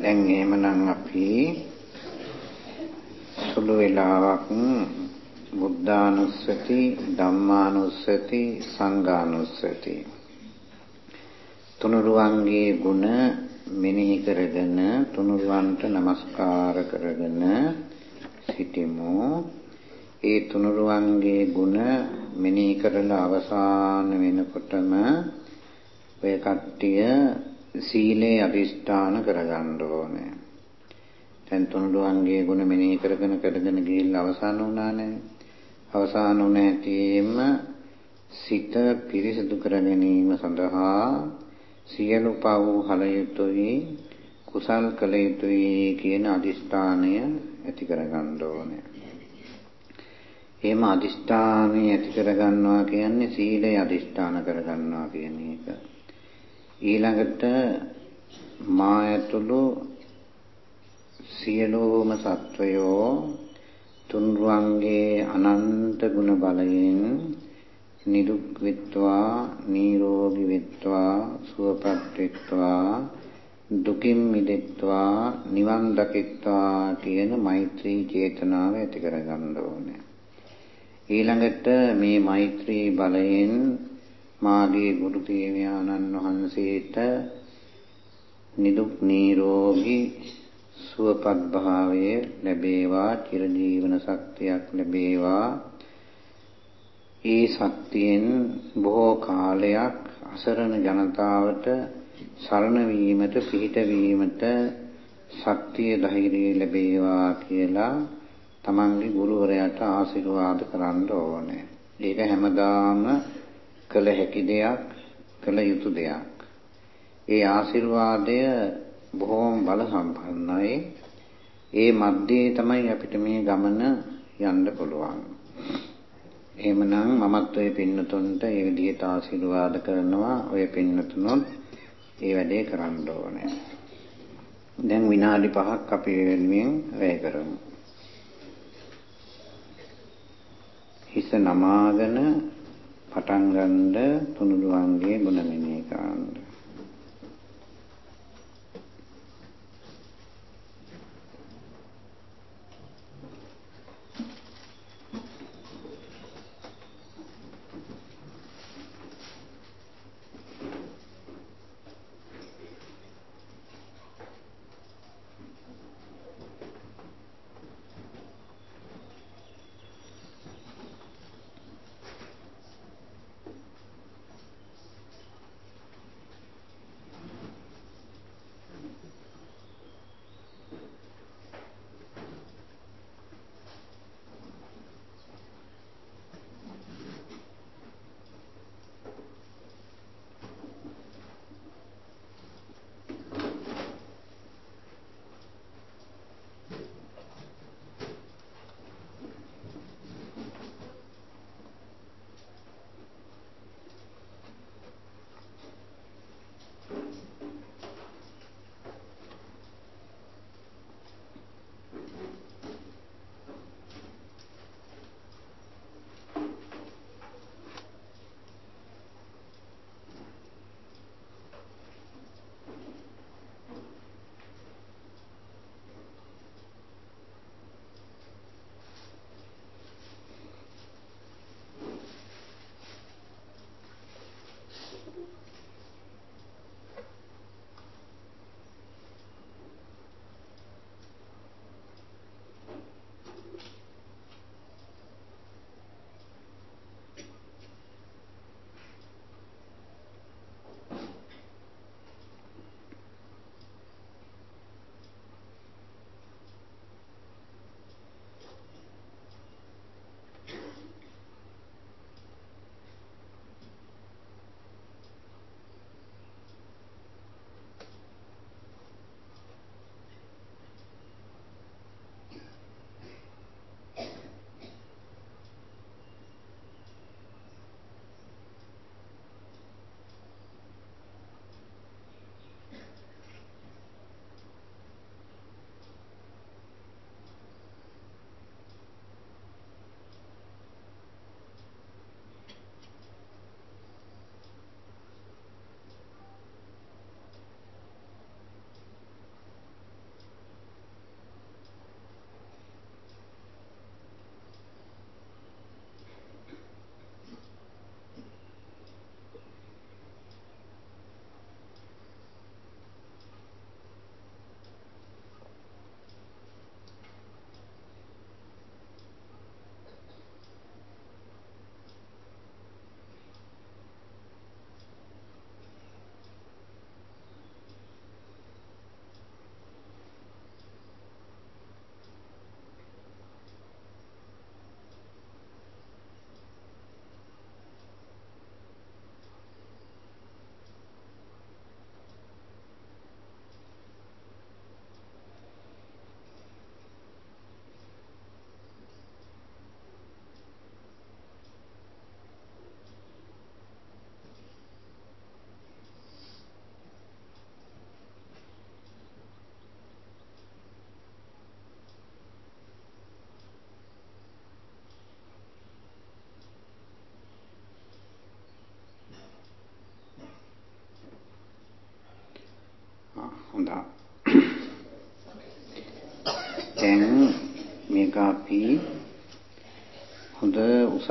දැන් එහෙමනම් අපි සුළු වෙලාවක් බුද්ධානුස්සති ධම්මානුස්සති සංඝානුස්සති තුනුරුවන්ගේ ගුණ මෙනෙහි කරගෙන තුනුරුවන්ට নমස්කාර කරගෙන සිටිමු. ඒ තුනුරුවන්ගේ ගුණ මෙනෙහි කරලා අවසාන වෙනකොටම ඔය කට්ටිය සීලේ අදිෂ්ඨාන කරගන්න ඕනේ. දැන් තුනුරුවන්ගේ ගුණ මෙනෙහි කරගෙන කරගෙන ගිහිල්ලා අවසන් වුණානේ. අවසන් වුණ හැටියෙම සිත පිරිසිදු කර ගැනීම සඳහා සියලු පව් හල යුතුයි කුසල් කළ යුතුයි කියන අදිෂ්ඨානය ඇති කරගන්න ඕනේ. එහෙම අදිෂ්ඨානය ඇති කරගන්නවා කියන්නේ සීලය අදිෂ්ඨාන කරගන්නවා කියන එක. ඊළඟට මා ඇතුළු සියලුම සත්වයෝ තුන්රුවන්ගේ අනන්ත ගුණ බලයෙන් නිරුක් වෙත්වා නිරෝගී වෙත්වා සුවපත් වෙත්වා දුකින් මිදෙත්වා නිවන් දකිත්වා කියන මෛත්‍රී චේතනාව ඇති කරගන්න ඕනේ. ඊළඟට මේ මෛත්‍රී බලයෙන් මාගේ ගුරු දේවයානන් වහන්සේට නිදුක් නිරෝගී සුවපත් භාවය ලැබේවා චිරජීවන ශක්තියක් ලැබේවා ඒ ශක්තියෙන් බොහෝ කාලයක් අසරණ ජනතාවට සරණ වීමට පිහිට වීමට ශක්තිය ධෛර්යය ලැබේවා කියලා තමන්ගේ ගුරුවරයාට ආශිර්වාද කරන්න ඕනේ. ඒක හැමදාම කළ හැකි දෙයක්, කළ යුතු දෙයක්. ඒ ආශිර්වාදය බොහෝම බල සම්පන්නයි. ඒ මැද්දේ තමයි අපිට මේ ගමන යන්න පුළුවන්. එහෙමනම් මමත් ඔය පින්නතුන්ට ඒ විදිහට ආශිර්වාද කරනවා. ඔය පින්නතුනොත් ඒ වැඩේ කරන්න ඕනේ. දැන් විනාඩි 5ක් අපි වෙනුවෙන් වැය කරමු. හිස නමාගෙන පටන් ගන්න තුනුරුවන්ගේ ගුණ මෙනෙහි කරන්න.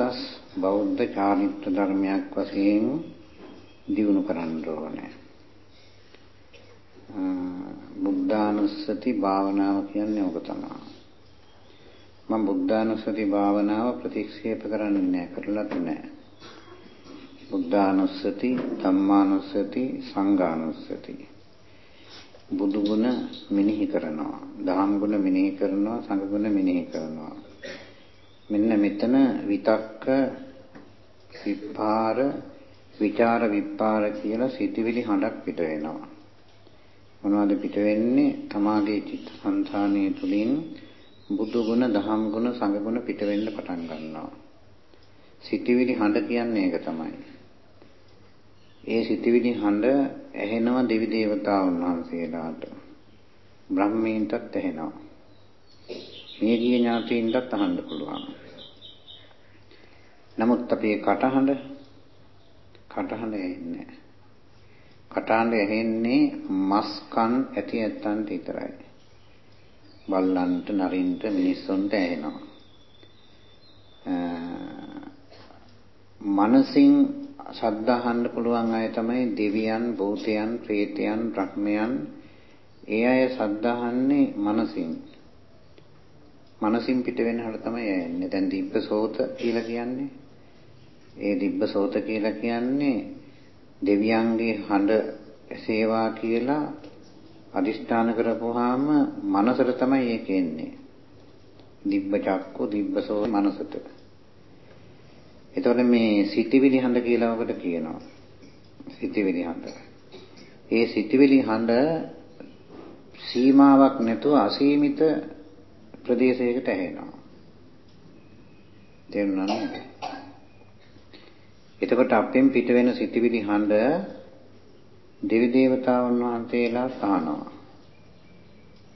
උසස් බෞද්ධ චාරිත්‍ර ධර්මයක් වශයෙන් දිනු කරන්න ඕනේ. බුද්ධානුස්සති භාවනාව කියන්නේ ඕක තමයි. මම බුද්ධානුස්සති භාවනාව ප්‍රතික්ෂේප කරන්නේ නැහැ, කරලත් නැහැ. බුද්ධානුස්සති, ධම්මානුස්සති, සංඝානුස්සති. බුදු ගුණ මෙනෙහි කරනවා, දහම් ගුණ මෙනෙහි කරනවා, සංඝ ගුණ මෙනෙහි කරනවා. මෙන්න මෙතන විතක්ක විපාර විචාර විපාර කියලා සිතිවිලි හඬක් පිට වෙනවා. මොනවද පිට වෙන්නේ? තමාගේ චිත්ත සංතානයේ තුලින් බුදු ගුණ, දහම් ගුණ, සංඝ ගුණ පිට වෙන්න පටන් ගන්නවා. සිතිවිලි හඬ කියන්නේ ඒක තමයි. ඒ සිතිවිලි හඬ ඇහෙනවා දෙවි දේවතාවුන් වහන්සේලාට. බ්‍රහ්මීන්ටත් ඇහෙනවා. මේ ජී ඥාතීන්ටත් අහන්න පුළුවන්. නමුත් අපේ කටහඬ කටහඬ ඇහෙන්නේ නැහැ. කටහඬ ඇහෙන්නේ මස් කන් ඇති ඇත්තන්ට විතරයි. බල්ලන්ට, නරින්ට, මිනිස්සුන්ට ඇහෙනවා. මනසින් ශබ්ද අහන්න පුළුවන් අය තමයි දෙවියන්, භූතයන්, ප්‍රේතයන්, බ්‍රහ්මයන්. ඒ අය ශබ්ද අහන්නේ මනසින්. මනසින් පිට වෙන හර තමයි ඇන්නේ. දැන් දිබ්බ සෝත කියලා කියන්නේ. ඒ දිබ්බ සෝත කියලා කියන්නේ දෙවියන්ගේ හඬ සේවා කියලා අදිෂ්ඨාන කරපුවාම මනසට තමයි ඒක එන්නේ. දිබ්බ චක්කු දිබ්බසෝ මනසට. එතකොට මේ සිටිවිලි හඬ කියලා ඔකට කියනවා. සිටිවිලි හඬ. ඒ සිටිවිලි හඬ සීමාවක් නැතුව අසීමිත ප්‍රදේශයකට ඇහෙනවා. තේරුණා නේද? එතකොට අපෙන් පිට වෙන සිටිවිලි හඬ දෙවි දේවතාවුන් වහන්සේලා අහනවා.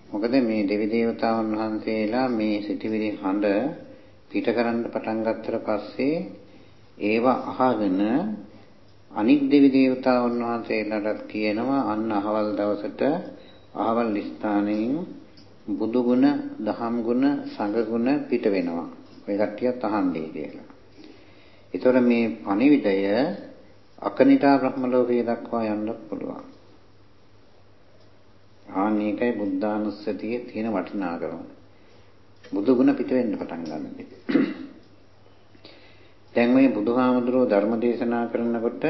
මොකද මේ දෙවි දේවතාවුන් වහන්සේලා මේ සිටිවිලි හඬ පිට කරන්න පටන් ගත්තට පස්සේ ඒව අහගෙන අනික් දෙවි දේවතාවුන් වහන්සේලාට කියනවා අන්න අහවල් දවසට අහවල් ස්ථානයෙන් බුදු ගුණ, දහම් ගුණ, සංඝ ගුණ පිට වෙනවා. ඔය කට්ටියත් අහන්නේ කියලා. ඒතර මේ පණිවිඩය අකනිටා බ්‍රහ්ම ලෝකයේ දක්වා යන්නත් පුළුවන්. ආන් මේකයි බුද්ධානුස්සතියේ තියෙන වටිනාකම. බුදු ගුණ පිට වෙන්න පටන් ගන්නවා. දැන් මේ බුදුහාමුදුරුවෝ ධර්ම දේශනා කරනකොට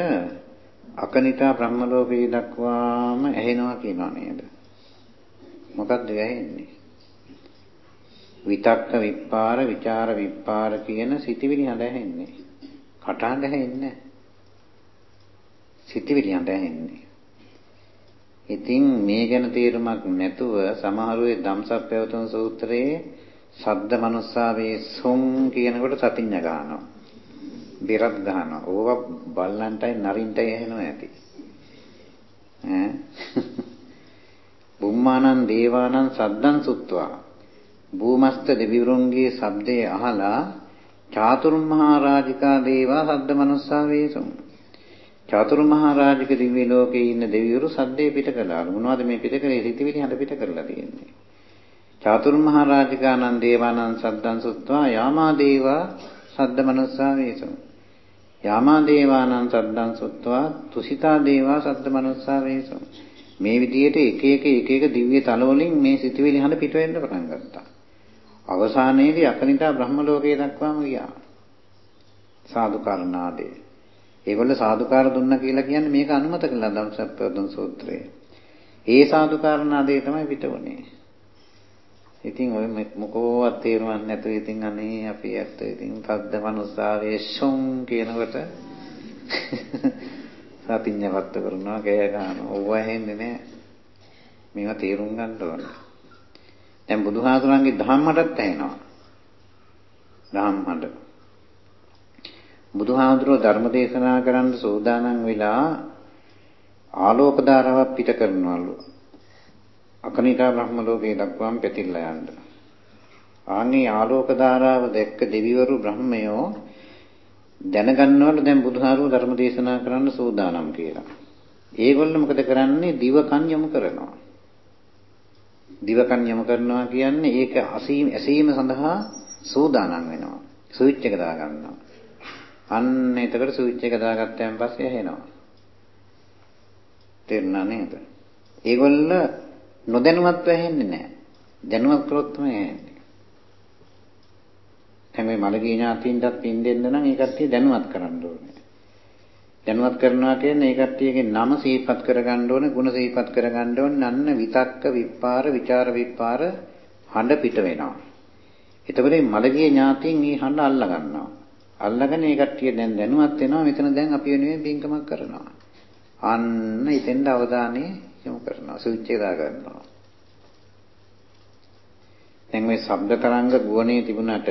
අකනිටා බ්‍රහ්ම ලෝකයේ දක්වාම ඇහෙනවා කියනවා නේද? මොකක්ද ඇහෙන්නේ? විතක්ක විපාර විචාර විපාර කියන සිතිවිලි හඳ ඇහෙන්නේ. කටහඬ ඇහෙන්නේ සිතිවිලි හඳ ඇහෙන්නේ. ඉතින් මේ ගැන තේරුමක් නැතුව සමහරුවේ ධම්සප්පවතුන් සූත්‍රයේ සද්ද මනුස්සාවේ සොම් කියනකොට සතිඤ්ඤ ගන්නවා. බිරත් ගන්නවා. ඕවා බල්ලන්ටයි නරින්ටයි ඇහෙනවා ඇති. ඈ බුම්මානං දේවානං සද්දං සුත්වා. භූමස්ත දෙවිවරුන්ගේ ශබ්දය අහලා චාතුරුමහා රාජිකා දේවා සද්ද මනුස්සා වේසුම් චාතුරුමහා රාජික දිව්‍ය ලෝකේ ඉන්න දෙවිවරු සද්දේ පිට කළා. මොනවද මේ පිට කරේ? සිටිවිලි හඳ පිට කරලා තියෙන්නේ. චාතුරුමහා රාජිකානං දේවානං සද්දං සුත්වා. යාමා දේවා සද්ද මනුස්සා වේසුම් යාමා දේවානං සද්දං සුත්වා. තුසිතා දේවා සද්ද මනුස්සා වේසුම් මේ විදිහට එක එක එක එක දිව්‍ය තල වලින් මේ සිතුවිලි හඳ පිට වෙන්න පටන් ගත්තා. අවසානයේදී අකනිතා බ්‍රහ්ම ලෝකයේ දක්වාම ගියා. සාදුකාරනාදේ. ඒගොල්ල සාදුකාර දුන්නා කියලා කියන්නේ මේක අනුමත කළා ධම්සප්පවතුන් සූත්‍රයේ. ඒ සාදුකාරනාදේ තමයි පිට වුනේ. ඉතින් ඔය මොකෝවත් තේරුම් නැතුව ඉතින් අනේ අපි ඇත්ත ඉතින් පද්ද මනුස්සාවේ ෂොම් කියනකොට සතිඤ්ඤවත්ත කරනවා කෑ ගන්නවා. ඕව ඇහෙන්නේ නැහැ. මේවා තේරුම් ගන්න ඕනේ. දැන් බුදුහාමුදුරන්ගේ ධම්මටත් ඇහෙනවා. ධම්මහඬ. බුදුහාමුදුරුවෝ ධර්ම දේශනා කරන්න සූදානම් වෙලා ආලෝක ධාරාවක් පිට කරනවලු. අකනිටා බ්‍රහ්ම ලෝකේ දක්වාම පැතිරලා යන්න. ආන්නේ ආලෝක ධාරාව දැක්ක දෙවිවරු බ්‍රහ්මයෝ දැනගන්නවලු දැන් බුදුහාරුව ධර්ම දේශනා කරන්න සූදානම් කියලා. ඒගොල්ලෝ මොකද කරන්නේ? දිව කන් යොමු කරනවා. දිවකන් යොමු කරනවා කියන්නේ ඒක අසීම ඇසීම සඳහා සූදානම් වෙනවා. ස්විච් එක දා ගන්නවා. අන්න එතකොට ස්විච් එක දාගත්තයන් පස්සේ ඇහෙනවා. තේරුණා නේද? ඒගොල්ල නොදැනුවත්ව ඇහෙන්නේ නැහැ. දැනුවත් කරොත් තමයි ඇහෙන්නේ. දැන් මේ මළගිය ඥාතීන්ටත් පින් දෙන්න නම් ඒ කට්ටිය දැනුවත් කරන්න ඕනේ. දැනුවත් කරනවා කියන්නේ ඒ කට්ටියගේ නම සිහිපත් කරගන්න ඕනේ, ಗುಣ සිහිපත් කරගන්න ඕනේ, අන්න විතක්ක විපාර, ਵਿਚාර විපාර හඬ පිට වෙනවා. එතකොට මේ මළගිය ඥාතීන් මේ හඬ අල්ලා ගන්නවා. අල්ලාගෙන ඒ කට්ටිය දැන් දැනුවත් වෙනවා මෙතන දැන් අපි වෙනුවෙන් පින්කමක් කරනවා. අන්න එතෙන්ද අවධානය යොමු කරනවා, ස්විච් එක දා ගන්නවා. දැන් මේ ශබ්ද තරංග ගුවනේ තිබුණට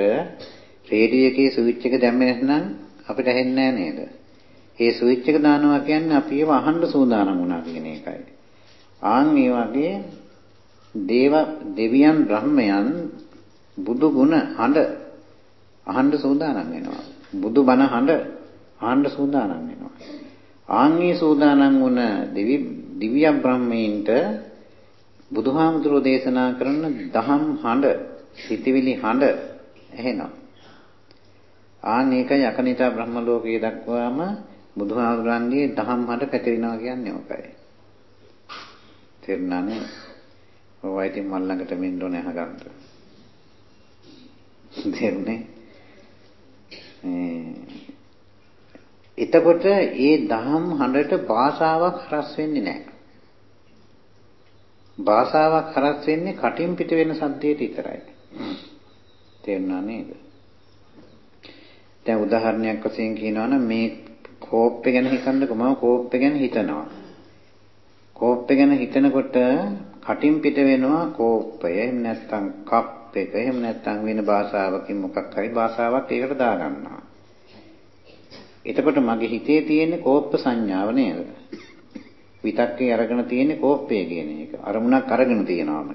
රේඩියෝ එකේ ස්විච් එක දැම්මේ නැත්නම් අපිට ඇහෙන්නේ නේද? ඒ ස්විච් එක දානවා කියන්නේ අපි ඒව අහන්න සූදානම් වුණා කියන එකයි. ආන් මේ වගේ දේව දෙවියන් බ්‍රහ්මයන් බුදු ගුණ හඬ අහන්න සූදානම් වෙනවා. බුදු බණ හඬ අහන්න සූදානම් වෙනවා. ආන්ගේ සූදානම් වුණ දිවි දිව්‍ය බ්‍රහ්මීන්ට බුදුහාමුදුරෝ දේශනා කරන දහම් හඬ සිටිවිලි හඬ ඇහෙනවා. ආන් ඒකයි අකනිතා බ්‍රහ්ම ලෝකයේ දක්වාම බුදුහාමුදුරන්ගේ දහම් හඬ පැතිරෙනවා කියන්නේ ඕකයි. තේරුණානේ? ඔය ඉතින් මල් ළඟට මෙන්න ඕනේ අහගන්න. තේරුණේ? එතකොට ඒ දහම් හඬට භාෂාවක් හරස් වෙන්නේ නැහැ. භාෂාවක් හරස් වෙන්නේ කටින් පිට වෙන සද්දයට විතරයි. තේරුණා නේද? දැන් උදාහරණයක් වශයෙන් කියනවා නම් මේ කෝප්පේ ගැන හිතන්නකො මම කෝප්පේ ගැන හිතනවා. කෝප්පේ ගැන හිතනකොට කටින් පිට වෙනවා කෝප්පය එහෙම නැත්නම් කප් එක එහෙම නැත්නම් වෙන භාෂාවකින් මොකක් හරි භාෂාවක් ඒකට දාගන්නවා. එතකොට මගේ හිතේ තියෙන කෝප්ප සංඥාව නේද? විතක්කේ අරගෙන තියෙන්නේ කෝප්පය කියන එක. අරමුණක් අරගෙන තියෙනවාම.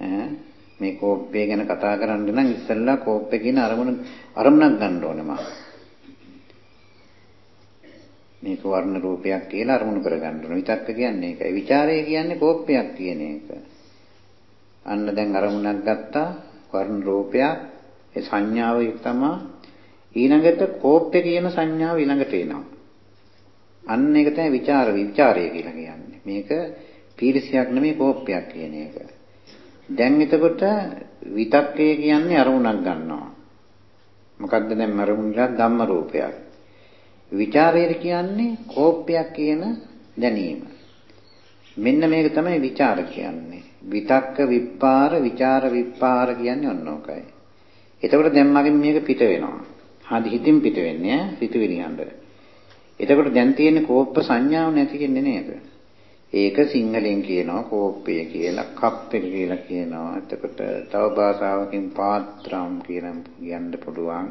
ඈ මේ කෝප්පය ගැන කතා කරන්න නම් ඉස්සෙල්ලා කෝප්පේ කියන අරමුණ අරමුණක් ගන්න ඕනේ මම. මේක වර්ණ රූපයක් කියලා අරමුණු කරගන්න ඕනේ. විතක්ක කියන්නේ ඒකයි. ਵਿਚාරය කියන්නේ කෝප්පයක් කියන එක. අන්න දැන් අරමුණක් ගත්තා වර්ණ රූපයක් ඒ සංඥාව තමයි ඊළඟට කෝප්පේ කියන සංඥාව ඊළඟට එනවා. අන්න ඒක තමයි ਵਿਚාර ਵਿਚාරය කියලා කියන්නේ. මේක පීරිසියක් නෙමෙයි කෝපයක් කියන එක. දැන් එතකොට විතක්කය කියන්නේ අරමුණක් ගන්නවා. මොකක්ද දැන් අරමුණක් ධම්ම රූපයක්. විචාරය කියන්නේ කෝපයක් කියන දැනීම. මෙන්න මේක තමයි විචාර කියන්නේ. විතක්ක විපාර විචාර විපාර කියන්නේ ඔන්න ඔකයි. එතකොට දැන් මගෙන් මේක පිට වෙනවා. හරි හිතින් පිට වෙන්නේ ඈ සිතුවිලි යන්නේ. එතකොට දැන් තියෙන කෝප්ප සංඥාව නැති වෙන්නේ නේද? ඒක සිංහලෙන් කියනවා කෝප්පය කියලා, කප් එක කියලා කියනවා. එතකොට තව භාෂාවකින් පාත්‍රම් කියලා කියන්න පුළුවන්.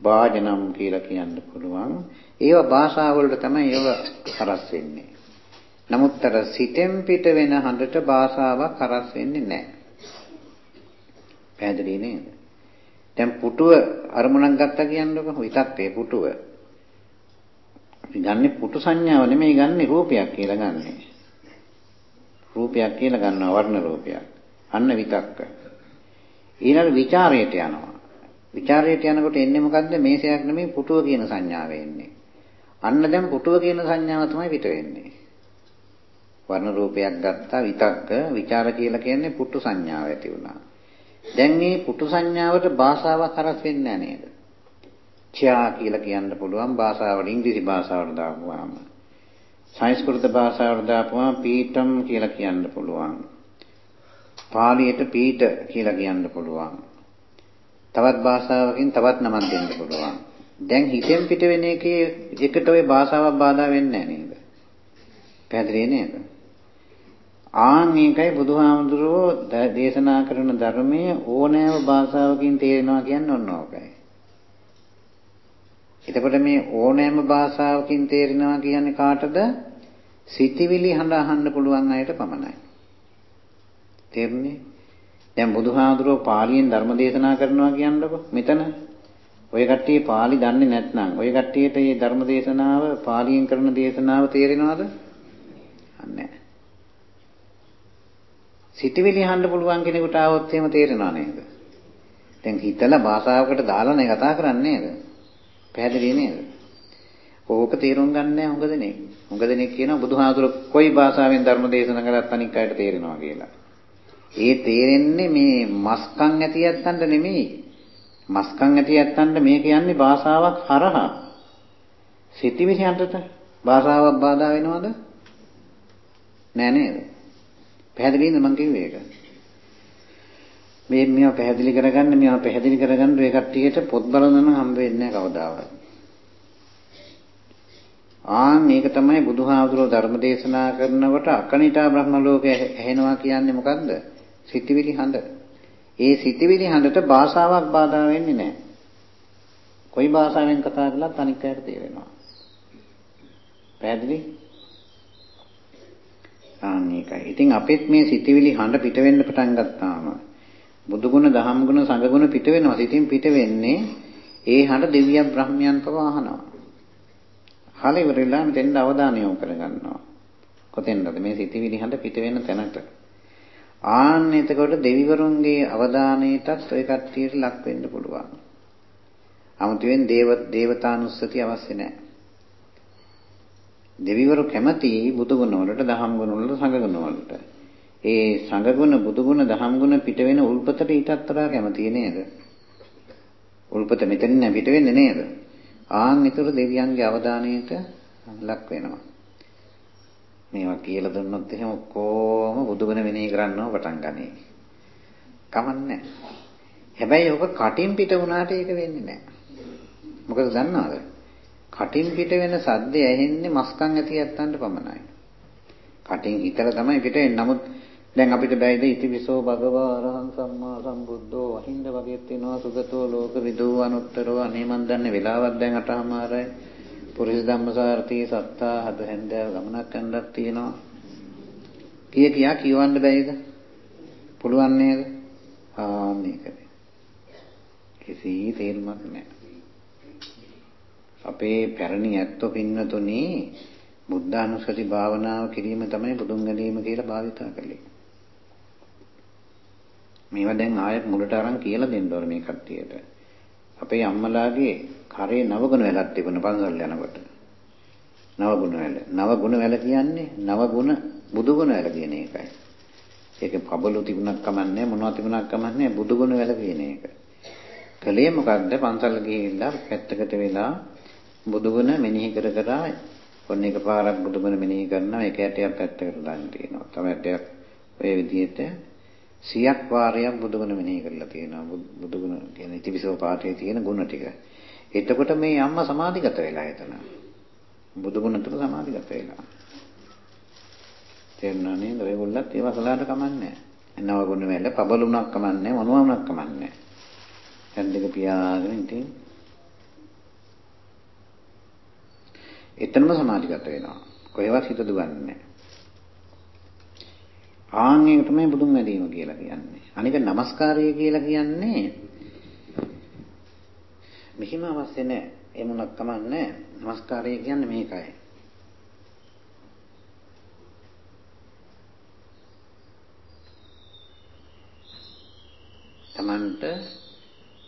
වාජනම් කියලා කියන්න පුළුවන්. ඒවා භාෂාව වලට තමයි ඒව හරස් වෙන්නේ. නමුත් අර සිතෙන් පිට වෙන හඬට භාෂාවක් හරස් වෙන්නේ නැහැ. පැහැදිලි නේද? දැන් පුටුව අරමුණක් ගත්තා කියන්නකො විතක්කේ පුටුව. අපි ගන්නෙ පුටු සංඥාව නෙමෙයි ගන්නෙ රූපයක් කියලා ගන්නෙ. රූපයක් කියලා ගන්නවා වර්ණ රූපයක්. අන්න විතක්ක. ඊළඟ ਵਿਚාරයට යනවා. ਵਿਚාරයට යනකොට එන්නේ මොකද්ද? මේසයක් නෙමෙයි පුටුව කියන සංඥාව එන්නේ. අන්න දැන් පුටුව කියන සංඥාව තමයි පිට වෙන්නේ. වර්ණ රූපයක් ගත්තා විතක්ක විචාර කියලා කියන්නේ පුටු සංඥාව ඇති වුණා. දැන් මේ පුටු සංඥාවට භාෂාවක් හරස් වෙන්නේ නැහැ නේද? චා කියලා කියන්න පුළුවන් භාෂාවට ඉංග්‍රීසි භාෂාවට දාපුවාම. සංස්කෘත භාෂාවට දාපුවාම පීඨම් කියලා කියන්න පුළුවන්. පාලියට පීඨ කියලා කියන්න පුළුවන්. තවත් භාෂාවකින් තවත් නමක් දෙන්න පුළුවන්. දැන් හිතෙන් පිට වෙන එකේ එකට ওই භාෂාවක් බාධා වෙන්නේ නැහැ නේද? පැහැදිලි නේද? ආන් මේකයි බුදුහාමුදුරුවෝ දේශනා කරන ධර්මයේ ඕනෑම භාෂාවකින් තේරෙනවා කියන්නේ ඔන්න ඕකයි. එතකොට මේ ඕනෑම භාෂාවකින් තේරෙනවා කියන්නේ කාටද? සිතිවිලි හඬ අහන්න පුළුවන් අයට පමණයි. තේරුණේ? දැන් බුදුහාමුදුරුවෝ පාලියෙන් ධර්ම දේශනා කරනවා කියන්නකො මෙතන. ඔය කට්ටිය පාලි දන්නේ නැත්නම් ඔය කට්ටියට මේ ධර්ම දේශනාව පාලියෙන් කරන දේශනාව තේරෙනවද? නැහැ. සිතවිලි අහන්න පුළුවන් කෙනෙකුට ආවොත් එහෙම තේරෙනව නේද? දැන් හිතලා භාෂාවකට දාලානේ කතා කරන්නේ නේද? පැහැදිලි නේද? ඕක තේරුම් ගන්න නැහැ හුඟ දෙනෙක්. හුඟ දෙනෙක් කියනවා බුදුහාමුදුර කොයි භාෂාවෙන් ධර්ම දේශනා කරත් අනික් අයට තේරෙනවා කියලා. ඒ තේරෙන්නේ මේ මස්කම් ඇති යත්තන්ට නෙමෙයි. මස්කම් ඇති යත්තන්ට මේ කියන්නේ භාෂාවක් හරහා. සිතිවිලි හඬට භාෂාවක් බාධා වෙනවද? නෑ නේද? පැහැදිලිද මං කිව්වේ ඒක? මේ මේවා පැහැදිලි කරගන්න මේවා පැහැදිලි කරගන්න ඔය කට්ටියට පොත් බලන්න හම්බ වෙන්නේ නැහැ කවදාවත්. ආන් මේක තමයි බුදුහාමුදුරුවෝ ධර්ම දේශනා කරනකොට අකනිටා බ්‍රහ්ම ලෝකය ඇහෙනවා කියන්නේ මොකද්ද? සිතිවිලි හඬ. ඒ සිතිවිලි හඬට භාෂාවක් බාධා වෙන්නේ නැහැ. කොයි භාෂාවෙන් කතා කළත් අනික් අයට තේරෙනවා. පැහැදිලි? ආන් මේකයි. ඉතින් අපිත් මේ සිතිවිලි හඬ පිට වෙන්න පටන් ගත්තාම බුදුගුණ, දහම්ගුණ, සංඝගුණ පිට වෙනවා. සිතින් පිට වෙන්නේ ඒ හඬ දෙවියන් බ්‍රහ්මයන් පව අහනවා. හල ඉවරලා මෙතෙන්ද අවධානය යොමු කරගන්නවා. කොතෙන්ද මේ සිතිවිලි හඬ පිට වෙන තැනට. ආන්න එතකොට දෙවිවරුන්ගේ අවධානයටත් ඔය කට්ටියට ලක් වෙන්න පුළුවන්. 아무තෙන් දේව දේවතානුස්සති අවශ්‍ය නැහැ. දෙවිවරු කැමති බුදුගුණ වලට, දහම් ගුණ වලට, සංඝ ගුණ වලට. ඒ සංඝ ගුණ, බුදු ගුණ, දහම් ගුණ පිට වෙන උල්පතට ඊටත් වඩා කැමති නේද? උල්පත මෙතනින් පිට වෙන්නේ නේද? ආන් ඊතර දෙවියන්ගේ අවධානයට ලක් වෙනවා. මේවා කියලා දුන්නොත් එහෙම ඔක්කොම බුදුගුණ මෙනෙහි කරන්නව පටන් ගනී. කමන්නේ හැබැයි ඔබ කටින් පිට වුණාට ඒක වෙන්නේ නැහැ. මොකද දන්නවද? කටින් පිට වෙන සද්දය ඇහෙන්නේ මස්කම් ඇති යත්තන්ට පමණයි. කටින් හිතලා තමයි පිට එන්නේ. නමුත් දැන් අපිට බැයිද? ඉතිවිසෝ භගවා අරහං සම්මා සම්බුද්ධෝ අහින්ද වගේ තියෙනවා සුගතෝ ලෝක විදූ අනුත්තරෝ අනේ මන් දන්නේ වෙලාවක් දැන් අටමාරයි පුරිස ධම්මසාරති සත්තා හද හැන්දෑව ගමනක් යන්නක් තියෙනවා. කිය කියා කියවන්න බැයිද? පුළුවන් නේද? ආ මේකද. කිසි තේරුමක් නැහැ අපේ පැරණි ඇත්තෝ පින්නතුනි බුද්ධානුස්සති භාවනාව කිරීම තමයි බුදුන් ගැනීම කියලා භාවිතා කළේ. මේවා දැන් ආයෙත් මුලට අරන් කියලා දෙන්න ඕනේ මේ කට්ටියට. අපේ අම්මලාගේ කරේ නවගුණ වැලක් තිබුණ පන්සල් යනකොට. නවගුණ වැල. නවගුණ වැල කියන්නේ නවගුණ බුදුගුණ වැල කියන එකයි. ඒක පබළු තිබුණක් කමන්නේ මොනවද තිබුණක් කමන්නේ බුදුගුණ වැල කියන එක. කලේ මොකද්ද පන්සල් ගිහිල්ලා පැත්තකට වෙලා බුදුගුණ මෙනෙහි කර කර ඔන්න එකපාරක් බුදුගුණ මෙනෙහි කරනවා ඒක ඇටයක් පැත්තකට දාන්න තියෙනවා. තමයි ඇටයක් ඔය විදිහට සියක් වාරයක් බුදුගුණ මෙනෙහි කරලා තියෙනවා. බුදුගුණ කියන ඉතිවිසෝ පාඨයේ තියෙන ගුණ ටික. එතකොට මේ අම්මා සමාධිගත වෙලා එතන. බුදුගුණ තුල සමාධිගත වෙලා. තේරුණා නේද? ඔයගොල්ලත් ඒවා කළාට කමන්නේ නැහැ. නව ගුණ වල පබලුණක් කමන්නේ මොනවාමක් කමන්නේ. දැන් දෙක පියාගෙන ඉතින් එතනම සමාධිගත වෙනවා. කොහෙවත් හිත දුවන්නේ නැහැ. ආන් ඒක තමයි බුදුන් වැඳීම කියලා කියන්නේ. අනික নমස්කාරය කියලා කියන්නේ මෙහිම අවශ්‍ය නැහැ. එමුණක් කමන්නේ. নমස්කාරය කියන්නේ මේකයි. තමන්ට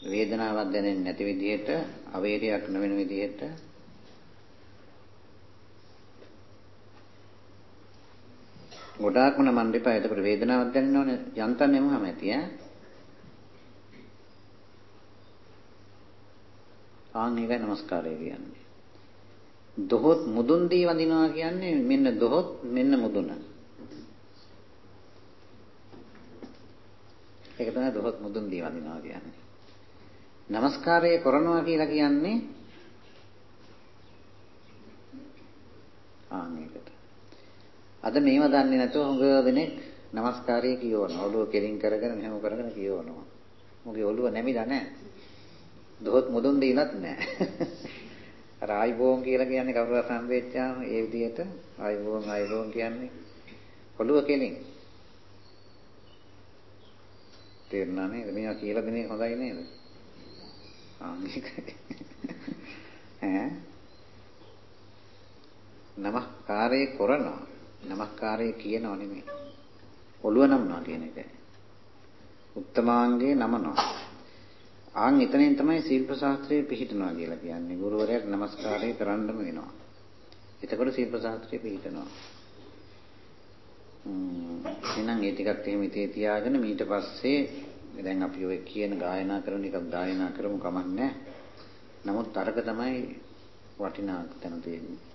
වේදනාවක් දැනෙන්නේ නැති විදිහට අවේරයක් නොවන විදිහට ගොඩාක්ම නමන්න එපා. එතකොට වේදනාවක් දැනෙන්න ඕනේ. යන්තම් යමුවම ඇති ඈ. ආන් එකයි নমස්කාරය කියන්නේ. දොහොත් මුදුන් දී වඳිනවා කියන්නේ මෙන්න දොහොත් මෙන්න මුදුන. ඒක තමයි දොහොත් මුදුන් දී වඳිනවා කියන්නේ. নমස්කාරය කරනවා කියලා කියන්නේ ආන් ඒකට. අද මේව දන්නේ නැතුව හුඟ දෙනෙක් নমස්කාරය කියවනවා. ඔළුව කෙලින් කරගෙන මෙහෙම කරගෙන කියවනවා. මොකද ඔළුව නැමිලා නැහැ. දොහොත් මුදුන් දීලත් නැහැ. අර ආයිබෝන් කියලා කියන්නේ කවුරුහත් හම්බෙච්චාම ඒ විදිහට ආයිබෝන් ආයිබෝන් කියන්නේ ඔළුව කෙලින්. තේරුණා නේද? මේවා කියලා දෙන්නේ හොඳයි නේද? ආ මේකයි. ඈ නමස්කාරය කරනවා නමස්කාරය කියනව නෙමෙයි. ඔළුව නමනවා කියන එකයි. උත්තමාංගේ නමනවා. ආන් එතනින් තමයි ශිල්ප ශාස්ත්‍රයේ පිහිටනවා කියලා කියන්නේ. ගුරුවරයාට নমස්කාරය කරන්නම වෙනවා. එතකොට ශිල්ප ශාස්ත්‍රයේ පිහිටනවා. එහෙනම් ඒ ටිකත් එහෙම ඉතේ තියාගෙන ඊට පස්සේ දැන් අපි ඔය කියන ගායනා කරන එකක් ගායනා කරමු කමක් නැහැ. නමුත් අරක තමයි වටිනා තැන තියෙන්නේ.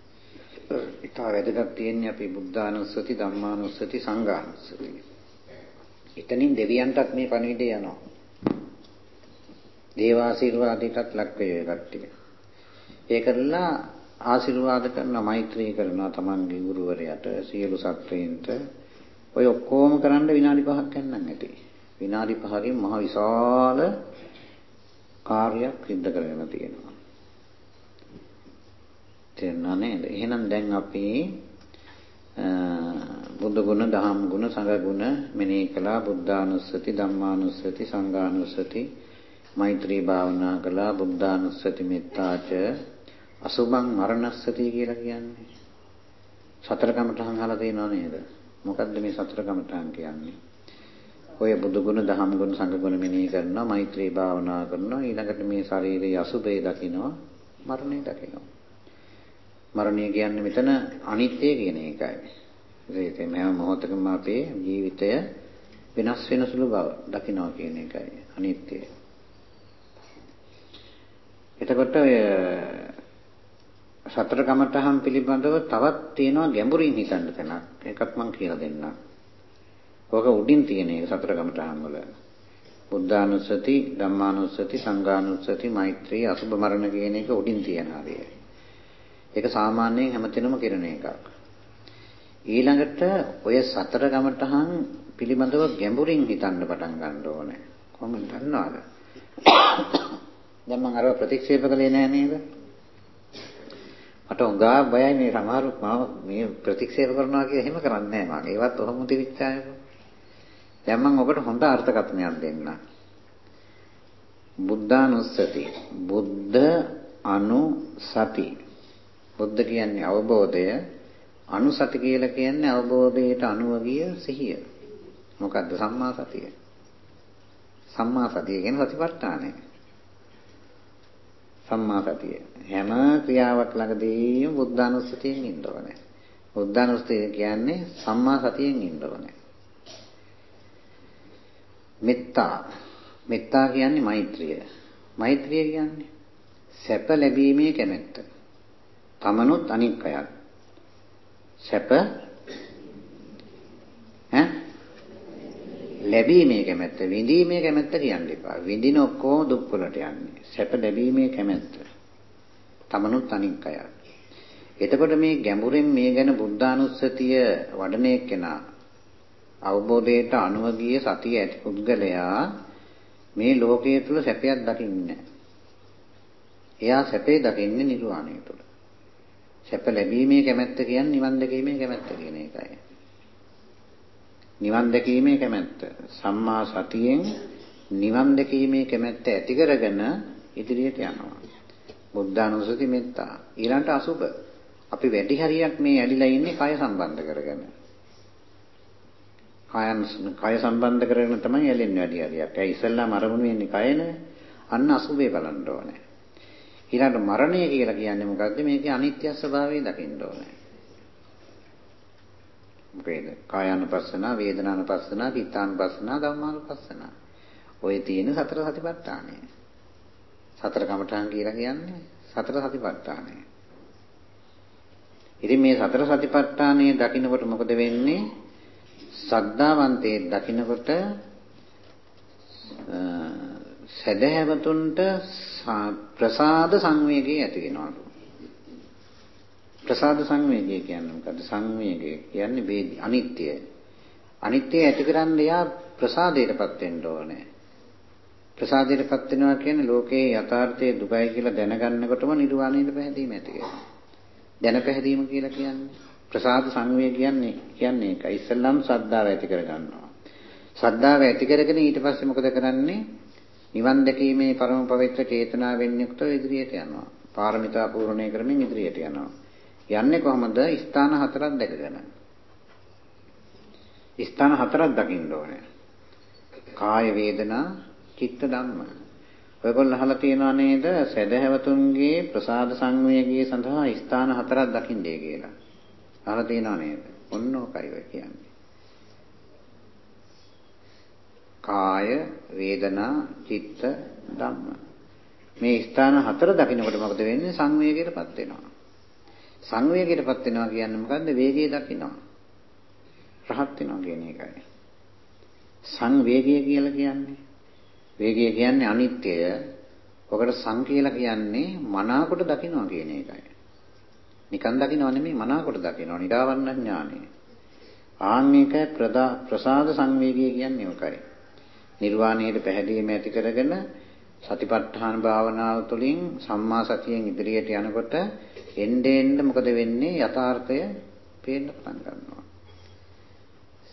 ඒක වැදගත් තියෙන්නේ අපි බුද්ධානුස්සති ධම්මානුස්සති සංඝානුස්සති. එතනින් දෙවියන්ටත් මේ පණිවිඩය යනවා. දේවාශිර්වාදයටත් ලක් වේ කට්ටිය. ඒ කරලා ආශිර්වාද කරනවා මෛත්‍රී කරනවා තමන්ගේ ගුරුවරයාට සියලු සත්වයින්ට ඔය ඔක්කොම කරන්න විනාඩි 5ක් යන්නම් ඇති. විනාඩි 5කින් මහ විශාල කාර්යයක් සිද්ධ කරගෙන තියෙනවා. තේරුණා නේද? එහෙනම් දැන් අපි බුදු ගුණ, දහම් ගුණ, සංඝ ගුණ මෙනෙහි කළා. බුද්ධානුස්සති, ධම්මානුස්සති, සංඝානුස්සති, මෛත්‍රී භාවනා කළා. බුද්ධානුස්සති මෙත්තාච අසුභං මරණස්සති කියලා කියන්නේ. සතර කමඨහන් අහලා තියෙනව නේද? මොකද්ද මේ සතර කමඨහන් කියන්නේ? ඔය බුදු ගුණ, දහම් ගුණ, සංඝ ගුණ මෙනෙහි කරනවා, මෛත්‍රී භාවනා කරනවා, ඊළඟට මේ ශාරීරික අසුභය දකිනවා, මරණය දකිනවා. මරණය කියන්නේ මෙතන අනිත්‍ය කියන එකයි. ඒක හැම මොහොතකම අපේ ජීවිතය වෙනස් වෙන සුළු බව දකිනවා කියන එකයි අනිත්‍යය. එතකොට ඔය සතර කමඨහම් පිළිබඳව තවත් තියෙනවා ගැඹුරින් හිතන්න තැනක්. ඒකත් මම කියලා දෙන්නම්. ඕක උඩින් තියෙන එක සතර කමඨහම් වල. බුද්ධානුස්සති, ධම්මානුස්සති, සංඝානුස්සති, මෛත්‍රී, අසුභ මරණ කියන එක උඩින් තියෙන හරිය. ඒක සාමාන්‍යයෙන් හැමතැනම කරන එකක්. ඊළඟට ඔය සතර කමඨහම් පිළිබඳව ගැඹුරින් හිතන්න පටන් ගන්න ඕනේ. කොහොමද දන්නවද? දැන් මම අරව ප්‍රතික්ෂේප කළේ නෑ නේද? මට උඟා බයයි මේ සමහරු මම මේ ප්‍රතික්ෂේප කරනවා කියලා එහෙම කරන්නේ නෑ මම. ඒවත් ඔහොම තිරිච්චායක. දැන් මම ඔබට හොඳ අර්ථකථනයක් දෙන්නම්. බුද්ධානුස්සති. බුද්ධ අනුසති. බුද්ධ කියන්නේ අවබෝධය. අනුසති කියලා කියන්නේ අවබෝධයට අනුව ගිය සිහිය. මොකද්ද සම්මා සතිය? සම්මා සතිය කියන්නේ සතිපට්ඨානය. සම්මා සතිය. හැම ක්‍රියාවක් ළඟදීම බුද්ධානුස්සතියෙන් ඉන්න ඕනේ. බුද්ධානුස්සතිය කියන්නේ සම්මා සතියෙන් ඉන්න ඕනේ. මෙත්තා. මෙත්තා කියන්නේ මෛත්‍රිය. මෛත්‍රිය කියන්නේ සැප ලැබීමේ කැමැත්ත. තමනුත් අනික් අයත්. සැප ඈ ලැබීමේ කැමැත්ත විඳීමේ කැමැත්ත කියන්න එපා. විඳින ඔක්කොම දුක් වලට යන්නේ. සැප ලැබීමේ කැමැත්ත. තමනුත් අනික් අය. එතකොට මේ ගැඹුරෙන් මේ ගැන බුද්ධානුස්සතිය වඩන එක්කෙනා අවබෝධයට අනුව ගිය සතිය ඇති පුද්ගලයා මේ ලෝකයේ තුල සැපයක් දකින්නේ එයා සැපේ දකින්නේ නිර්වාණය තුල. සැප ලැබීමේ කැමැත්ත කියන්නේ නිවන් දැකීමේ කැමැත්ත කියන එකයි. නිවන් දැකීමේ කැමැත්ත සම්මා සතියෙන් නිවන් දැකීමේ කැමැත්ත ඇති කරගෙන ඉදිරියට යනවා. බුද්ධානුස්සති මෙත්තා. ඊළඟට අසුබ. අපි වැඩි හරියක් මේ ඇලිලා ඉන්නේ කය සම්බන්ධ කරගෙන. කයන් කය සම්බන්ධ කරගෙන තමයි ඇලෙන්නේ වැඩි හරියක්. ඒ ඉස්සල්ලාම අරමුණු වෙන්නේ කයනේ. අන්න අසුබේ බලන්න ඕනේ. ඊළඟට මරණය කියලා කියන්නේ මොකද්ද? මේකේ අනිත්‍ය ස්වභාවය දකින්න ඕනේ. මොකේද? කායानुපස්සනා, වේදනානුපස්සනා, චිත්තානුපස්සනා, ධම්මානුපස්සනා. ඔය තියෙන සතර සතිපට්ඨානය. සතර කමඨාන් කියලා කියන්නේ සතර සතිපට්ඨානය. ඉතින් මේ සතර සතිපට්ඨානය දකින්නකොට මොකද වෙන්නේ? සද්ධාවන්තයේ දකින්නකොට සදහැවතුන්ට ප්‍රසාද සංවේගය ඇති වෙනවලු. ප්‍රසාද සංවේගය කියන්නේ මොකද්ද? සංවේගය කියන්නේ අනිත්‍යය. අනිත්‍යය ඇති කරන්න යා ප්‍රසාදයටපත් වෙන්න ඕනේ. ප්‍රසාදයටපත් වෙනවා කියන්නේ ලෝකයේ යථාර්ථයේ දුකයි කියලා දැනගන්නකොටම නිර්වාණයට පැහැදීම ඇති වෙනවා. දැන පැහැදීම කියලා කියන්නේ ප්‍රසාද සංවේගයන්නේ කියන්නේ ඒකයි. ඉස්සල්ලාම ශ්‍රද්ධාව ඇති කරගන්නවා. ශ්‍රද්ධාව ඇති කරගෙන ඊට පස්සේ මොකද කරන්නේ? නිවන් දැකීමේ පරම පවිත්‍ර චේතනාවෙන් යුක්තව ඉදිරියට යනවා. පාරමිතා පූර්ණණය කරමින් ඉදිරියට යනවා. යන්නේ කොහොමද? ස්ථාන හතරක් දැකගෙන. ස්ථාන හතරක් දකින්න ඕනේ. කාය වේදනා, චිත්ත ධම්ම. ඔයගොල්ලෝ අහලා තියෙනවා නේද? සදහැවතුන්ගේ ප්‍රසාද සංවේගය සඳහා ස්ථාන හතරක් දකින්නේ කියලා. අහලා තියෙනවා නේද? ඔන්න ඔකයි ඔය කියන්නේ. කාය, වේදනා, චිත්ත, ධම්ම. මේ ස්ථාන හතර දකින්නකොට මොකද වෙන්නේ? සංවේගයටපත් වෙනවා. සංවේගයටපත් වෙනවා කියන්නේ මොකද්ද? වේගය දකිනවා. රහත් වෙනවා කියන එකයි. සංවේගය කියලා කියන්නේ වේගය කියන්නේ අනිත්‍යය. ඔකට සං කියලා කියන්නේ මනාකොට දකිනවා කියන එකයි. නිකන් දකිනව නෙමෙයි මනාකොට දකිනවා. නිරාවරණ ඥානය. ආන්නික ප්‍රසාද සංවේගය කියන්නේ ඔකයි. නිර්වාණයට පැහැදීම ඇති කරගෙන සතිපට්ඨාන භාවනාව තුළින් සම්මා සතියෙන් ඉදිරියට යනකොට එnde end මොකද වෙන්නේ යථාර්ථය පේන්න පටන් ගන්නවා.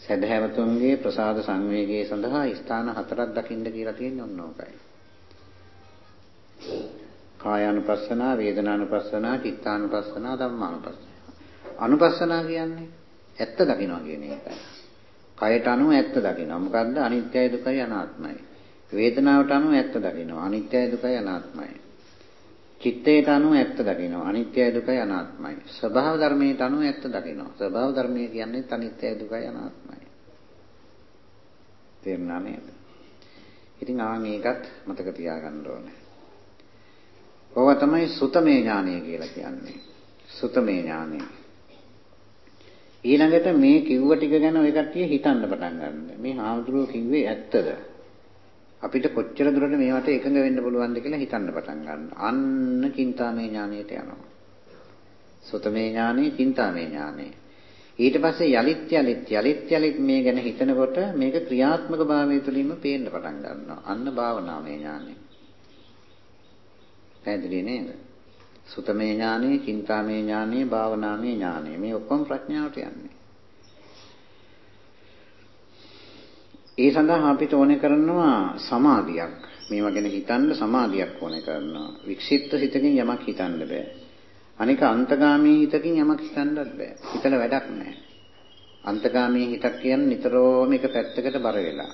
සදහැවතුන්ගේ ප්‍රසාද සංවේගයේ සඳහා ස්ථාන හතරක් දකින්න කියලා තියෙන්නේ ඔන්න ඕකයි. කායානුපස්සනා, වේදනානුපස්සනා, චිත්තානුපස්සනා, ධම්මානුපස්සනා. අනුපස්සනා කියන්නේ ඇත්ත දකින්නවා කියන එකයි. කයට අනුව ඇත්ත දකින්නවා. මොකද්ද? අනිත්‍යයි දුකයි අනාත්මයි. වේදනාවට අනුව ඇත්ත දකින්නවා. අනිත්‍යයි දුකයි අනාත්මයි. චිත්තයට අනුව ඇත්ත දකින්නවා. අනිත්‍යයි දුකයි අනාත්මයි. ස්වභාව ධර්මයට අනුව ඇත්ත දකින්නවා. ස්වභාව ධර්මය කියන්නේ අනිත්‍යයි දුකයි අනාත්මයි. තේරුණා නේද? ඉතින් ආන් ඒකත් මතක තියාගන්න ඕනේ. ඕවා තමයි සුතමේ ඥානය කියලා කියන්නේ. සුතමේ ඥානය. ඊළඟට මේ කිව්ව ටික ගැන ඔය කට්ටිය හිතන්න පටන් ගන්න. මේ හාමුදුරුවෝ කිව්වේ ඇත්තද? අපිට කොච්චර දුරට මේවට එකඟ වෙන්න පුළුවන්ද කියලා හිතන්න පටන් ගන්න. අන්න චින්තාමේ ඥානයට යනවා. සුතමේ ඥානෙ, චින්තාමේ ඥානෙ. ඊට පස්සේ යලිත් යලිත් යලිත් යලිත් මේ ගැන හිතනකොට මේක ක්‍රියාත්මක භාවය තුළින්ම පේන්න පටන් ගන්නවා. අන්න භාවනාමය ඥානෙ. පැහැදිලි නේද? සුතමේ ඥානෙ, චින්තාමේ ඥානෙ, භාවනාමය ඥානෙ. මේ ඔක්කොම ප්‍රඥාවට යන්නේ. ඒ සඳහා අපිට ඕනේ කරනවා සමාධියක්. මේවා ගැන හිතන්න සමාධියක් ඕනේ කරනවා. වික්ෂිප්ත සිතකින් යමක් හිතන්න බෑ. අනික අන්තගාමී හිතකින් යමක් හිතන්නත් බෑ. හිතල වැඩක් නැහැ. අන්තගාමී හිතක් කියන්නේ නිතරම එක පැත්තකට බර වෙලා.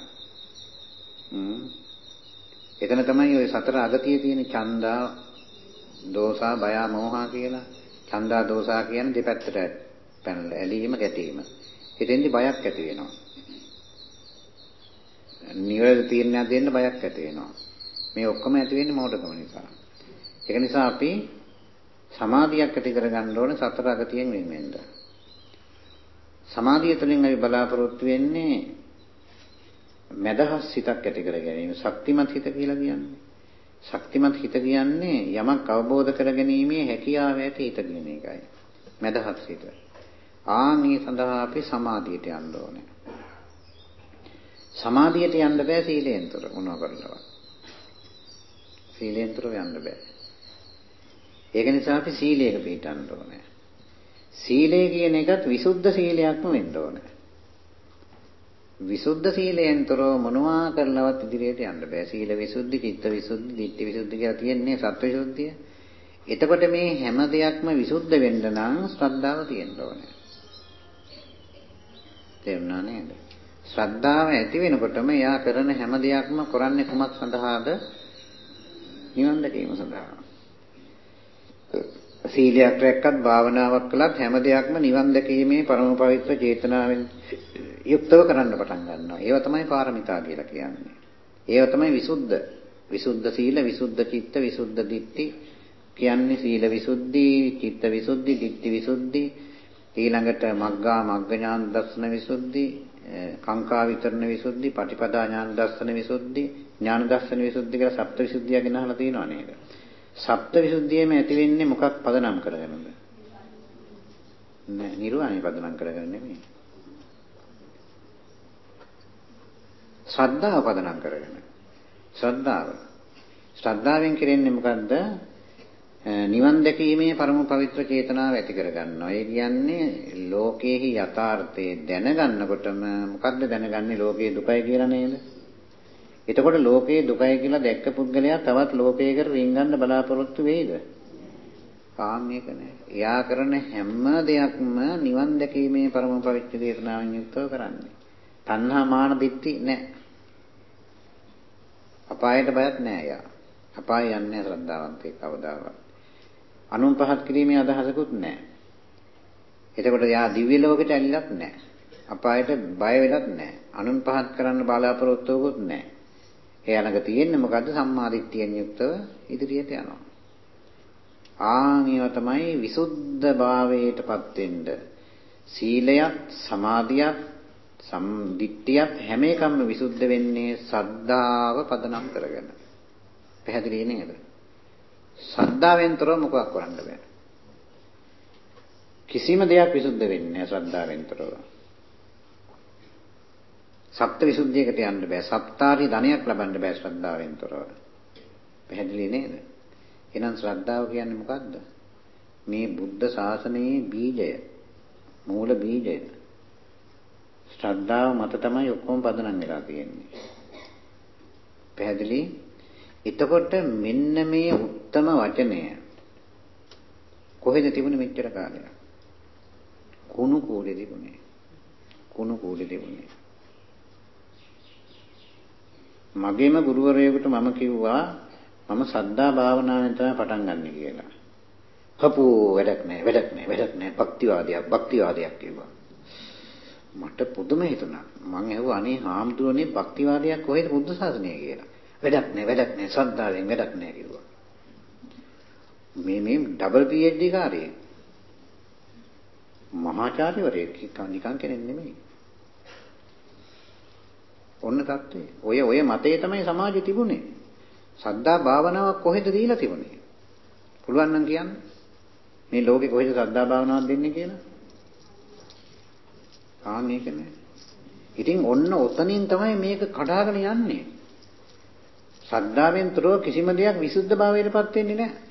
හ්ම්. එතන තමයි ওই සතර අගතිය තියෙන ඡන්දා, දෝසා, බය, මෝහා කියලා. ඡන්දා, දෝසා කියන්නේ දෙපැත්තට පැනලා ඇලීම, ගැටීම. හිතෙන්දි බයක් ඇති වෙනවා. නිවැරදි තීරණයක් දෙන්න බයක් ඇති වෙනවා. මේ ඔක්කොම ඇති වෙන්නේ මෝඩකම නිසා. ඒක නිසා අපි සමාධියක් ඇති කරගන්න ඕන සතර අගතියෙන් වෙන් වෙන්න. සමාධිය තුළින් අපි බලාපොරොත්තු වෙන්නේ මදහස් හිතක් ඇති කර ගැනීම. ශක්තිමත් හිත කියලා කියන්නේ. ශක්තිමත් හිත කියන්නේ යමක් අවබෝධ කරගැනීමේ හැකියාව ඇති හිත කියන එකයි. මදහස් හිත. ආන්ගේ සඳහා අපි සමාධියට යන්න ඕනේ. සමාධියට යන්න බෑ සීලයෙන්තර මොනවා කරලවත්. සීලයෙන්තර යන්න බෑ. ඒක නිසා අපි සීලයක පිළිටන්න ඕනේ. සීලය කියන එකත් විසුද්ධ සීලයක්ම වෙන්න ඕනේ. විසුද්ධ සීලයෙන් තොරව මොනවා කරලවත් ඉදිරියට යන්න බෑ. සීල විසුද්ධි, චිත්ත විසුද්ධි, ditthi විසුද්ධි කියලා තියෙන්නේ සත්ව විසුද්ධිය. එතකොට මේ හැම දෙයක්ම විසුද්ධ වෙන්න නම් ශ්‍රද්ධාව තියෙන්න ඕනේ. තේරුණා නේද? ශ්‍රද්ධාව ඇති වෙනකොටම එයා කරන හැම දෙයක්ම කරන්නේ කුමක් සඳහාද? නිවන් දැකීම සඳහා. සීලයක් රැක්කත් භාවනාවක් කළත් හැම දෙයක්ම නිවන් දැකීමේ පරම පවිත්‍ර චේතනාවෙන් යුක්තව කරන්න පටන් ගන්නවා. ඒව තමයි පාරමිතා කියලා කියන්නේ. ඒව තමයි විසුද්ධ. විසුද්ධ සීල, විසුද්ධ චිත්ත, විසුද්ධ දිට්ඨි කියන්නේ සීල විසුද්ධි, චිත්ත විසුද්ධි, දිට්ඨි විසුද්ධි, ඊළඟට මග්ගා මග්ග ඥාන දර්ශන විසුද්ධි, කාංකා විතරණ විසුද්ධි, පටිපදා ඥාන දර්ශන විසුද්ධි, ඥාන දර්ශන විසුද්ධි කියලා සප්ත විසුද්ධිය ගැන අහලා තියෙනව නේද? සප්තවිසුද්ධියම ඇති වෙන්නේ මොකක් පදනම් කරගෙනද? නෑ නිර්වාණය පදනම් කරගෙන නෙමෙයි. ශ්‍රද්ධාව පදනම් කරගෙන. ශ්‍රද්ධාව. ශ්‍රද්ධාවෙන් කෙරෙන්නේ මොකද්ද? නිවන් දැකීමේ පරම පවිත්‍ර චේතනාව ඇති කරගන්නවා. ඒ කියන්නේ ලෝකයේහි යථාර්ථය දැනගන්නකොටම මොකද්ද දැනගන්නේ ලෝකයේ දුකයි කියලා නේද? එතකොට ලෝකේ දුකයි කියලා දැක්ක පුද්ගලයා තවත් ලෝකයකට රින්ගන්න බලාපොරොත්තු වෙයිද? කාම මේක නෑ. එයා කරන හැම දෙයක්ම නිවන් දැකීමේ පරම පවිත්‍ර දේශනාවෙන් යුක්තව කරන්නේ. තණ්හා මාන දිට්ඨි නැහැ. අපායට බයත් නැහැ යා. අපාය යන්නේ ශ්‍රද්ධාවන්තේ කවදාවත්. අනුන් පහත් කිරීමේ අදහසකුත් නැහැ. එතකොට යා දිව්‍ය ලෝකෙට ඇලිලත් නැහැ. අපායට බය වෙලත් නැහැ. අනුන් පහත් කරන්න බලාපොරොත්තුවකුත් නැහැ. එයා ළඟ තියෙන්නේ මොකද්ද සම්මාදිට්ඨියෙන් යුක්තව ඉදිරියට යනවා. ආනියව තමයි විසුද්ධ භාවයටපත් වෙන්න. සීලයත් සමාධියත් සම්දිට්ඨියත් හැම එකම විසුද්ධ වෙන්නේ සද්ධාව පදනම් කරගෙන. පැහැදිලි නේද? සද්ධාවෙන් තොරව මොකක් කරන්න බෑ. කිසිම දෙයක් විසුද්ධ වෙන්නේ නැහැ ශ්‍රද්ධාවෙන් තොරව. සප්ත විසුද්ධියකට යන්න බෑ. සප්තාරි ධනයක් ලබන්න බෑ ශ්‍රද්ධාවෙන් තොරව. පැහැදිලි නේද? එහෙනම් ශ්‍රද්ධාව කියන්නේ මොකද්ද? මේ බුද්ධ ශාසනයේ බීජය. මූල බීජය. ශ්‍රද්ධාව මත තමයි ඔක්කොම පදනම් වෙලා තියෙන්නේ. පැහැදිලි? එතකොට මෙන්න මේ උත්තම වචනය කොහෙද තිබුණේ මෙච්චර කාලයක්? කුණු කූලේ තිබුණේ. කුණු කූලේ තිබුණේ. මගේම ගුරුවරයෙකුට මම කිව්වා මම සද්දා භාවනාවෙන් තමයි පටන් ගන්නෙ කියලා. හපෝ වැඩක් නැහැ වැඩක් නැහැ වැඩක් නැහැ භක්තිවාදයක් භක්තිවාදයක් කිව්වා. මට පුදුම හිතුණා. මං ඇහුවා අනේ හාමුදුරනේ භක්තිවාදයක් කොහෙද බුද්ධ ශාසනය කියලා. වැඩක් නැහැ වැඩක් නැහැ සද්දාවෙන් වැඩක් නැහැ කිව්වා. මේ මේ ඩබල් PhD කාර්යය. මහාචාර්යවරයෙක් නිකන් කෙනෙක් නෙමෙයි. ඔන්න தත්ත්වය. ඔය ඔය මතේ තමයි සමාජෙ තිබුණේ. සද්දා භාවනාවක් කොහෙද දීලා තිබුණේ? පුළුවන් නම් කියන්න. මේ ලෝකේ කොහෙද සද්දා භාවනාවක් දෙන්නේ කියලා? ආ මේක නෑ. ඉතින් ඔන්න ඔතනින් තමයි මේක කඩාගෙන යන්නේ. ශ්‍රද්ධාවෙන් තොරව කිසිම දෙයක් විසුද්ධ භාවයටපත් වෙන්නේ නැහැ.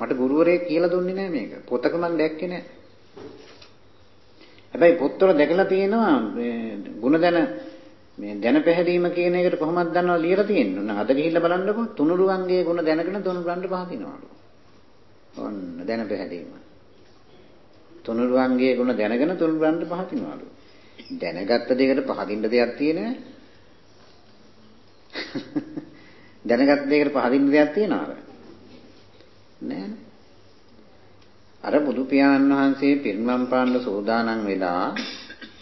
මට ගුරුවරයෙක් කියලා දුන්නේ නැහැ මේක. පොතක මම දැක්කේ නැහැ. හැබැයි පොත්වල දැකලා තියෙනවා ගුණ දැන මේ දැන පැහැදීම කියන එකට කොහොමද දන්නව ලියලා තියෙන්නේ. ඔන්න අද ගිහිල්ලා බලන්නකො තුනුරුවන්ගේ ගුණ දැනගෙන තුනුරුවන්ට පහදිනවලු. ඔන්න දැන පැහැදීම. තුනුරුවන්ගේ ගුණ දැනගෙන තුනුරුවන්ට පහදිනවලු. දැනගත්ත දෙයකට පහදින්න දෙයක් තියෙනවද? දැනගත් දෙයකට පහදින්න දෙයක් තියනවද? නෑ අර බුදු පියාණන් වහන්සේ පිරිනමම් පාන්න සූදානම් වෙලා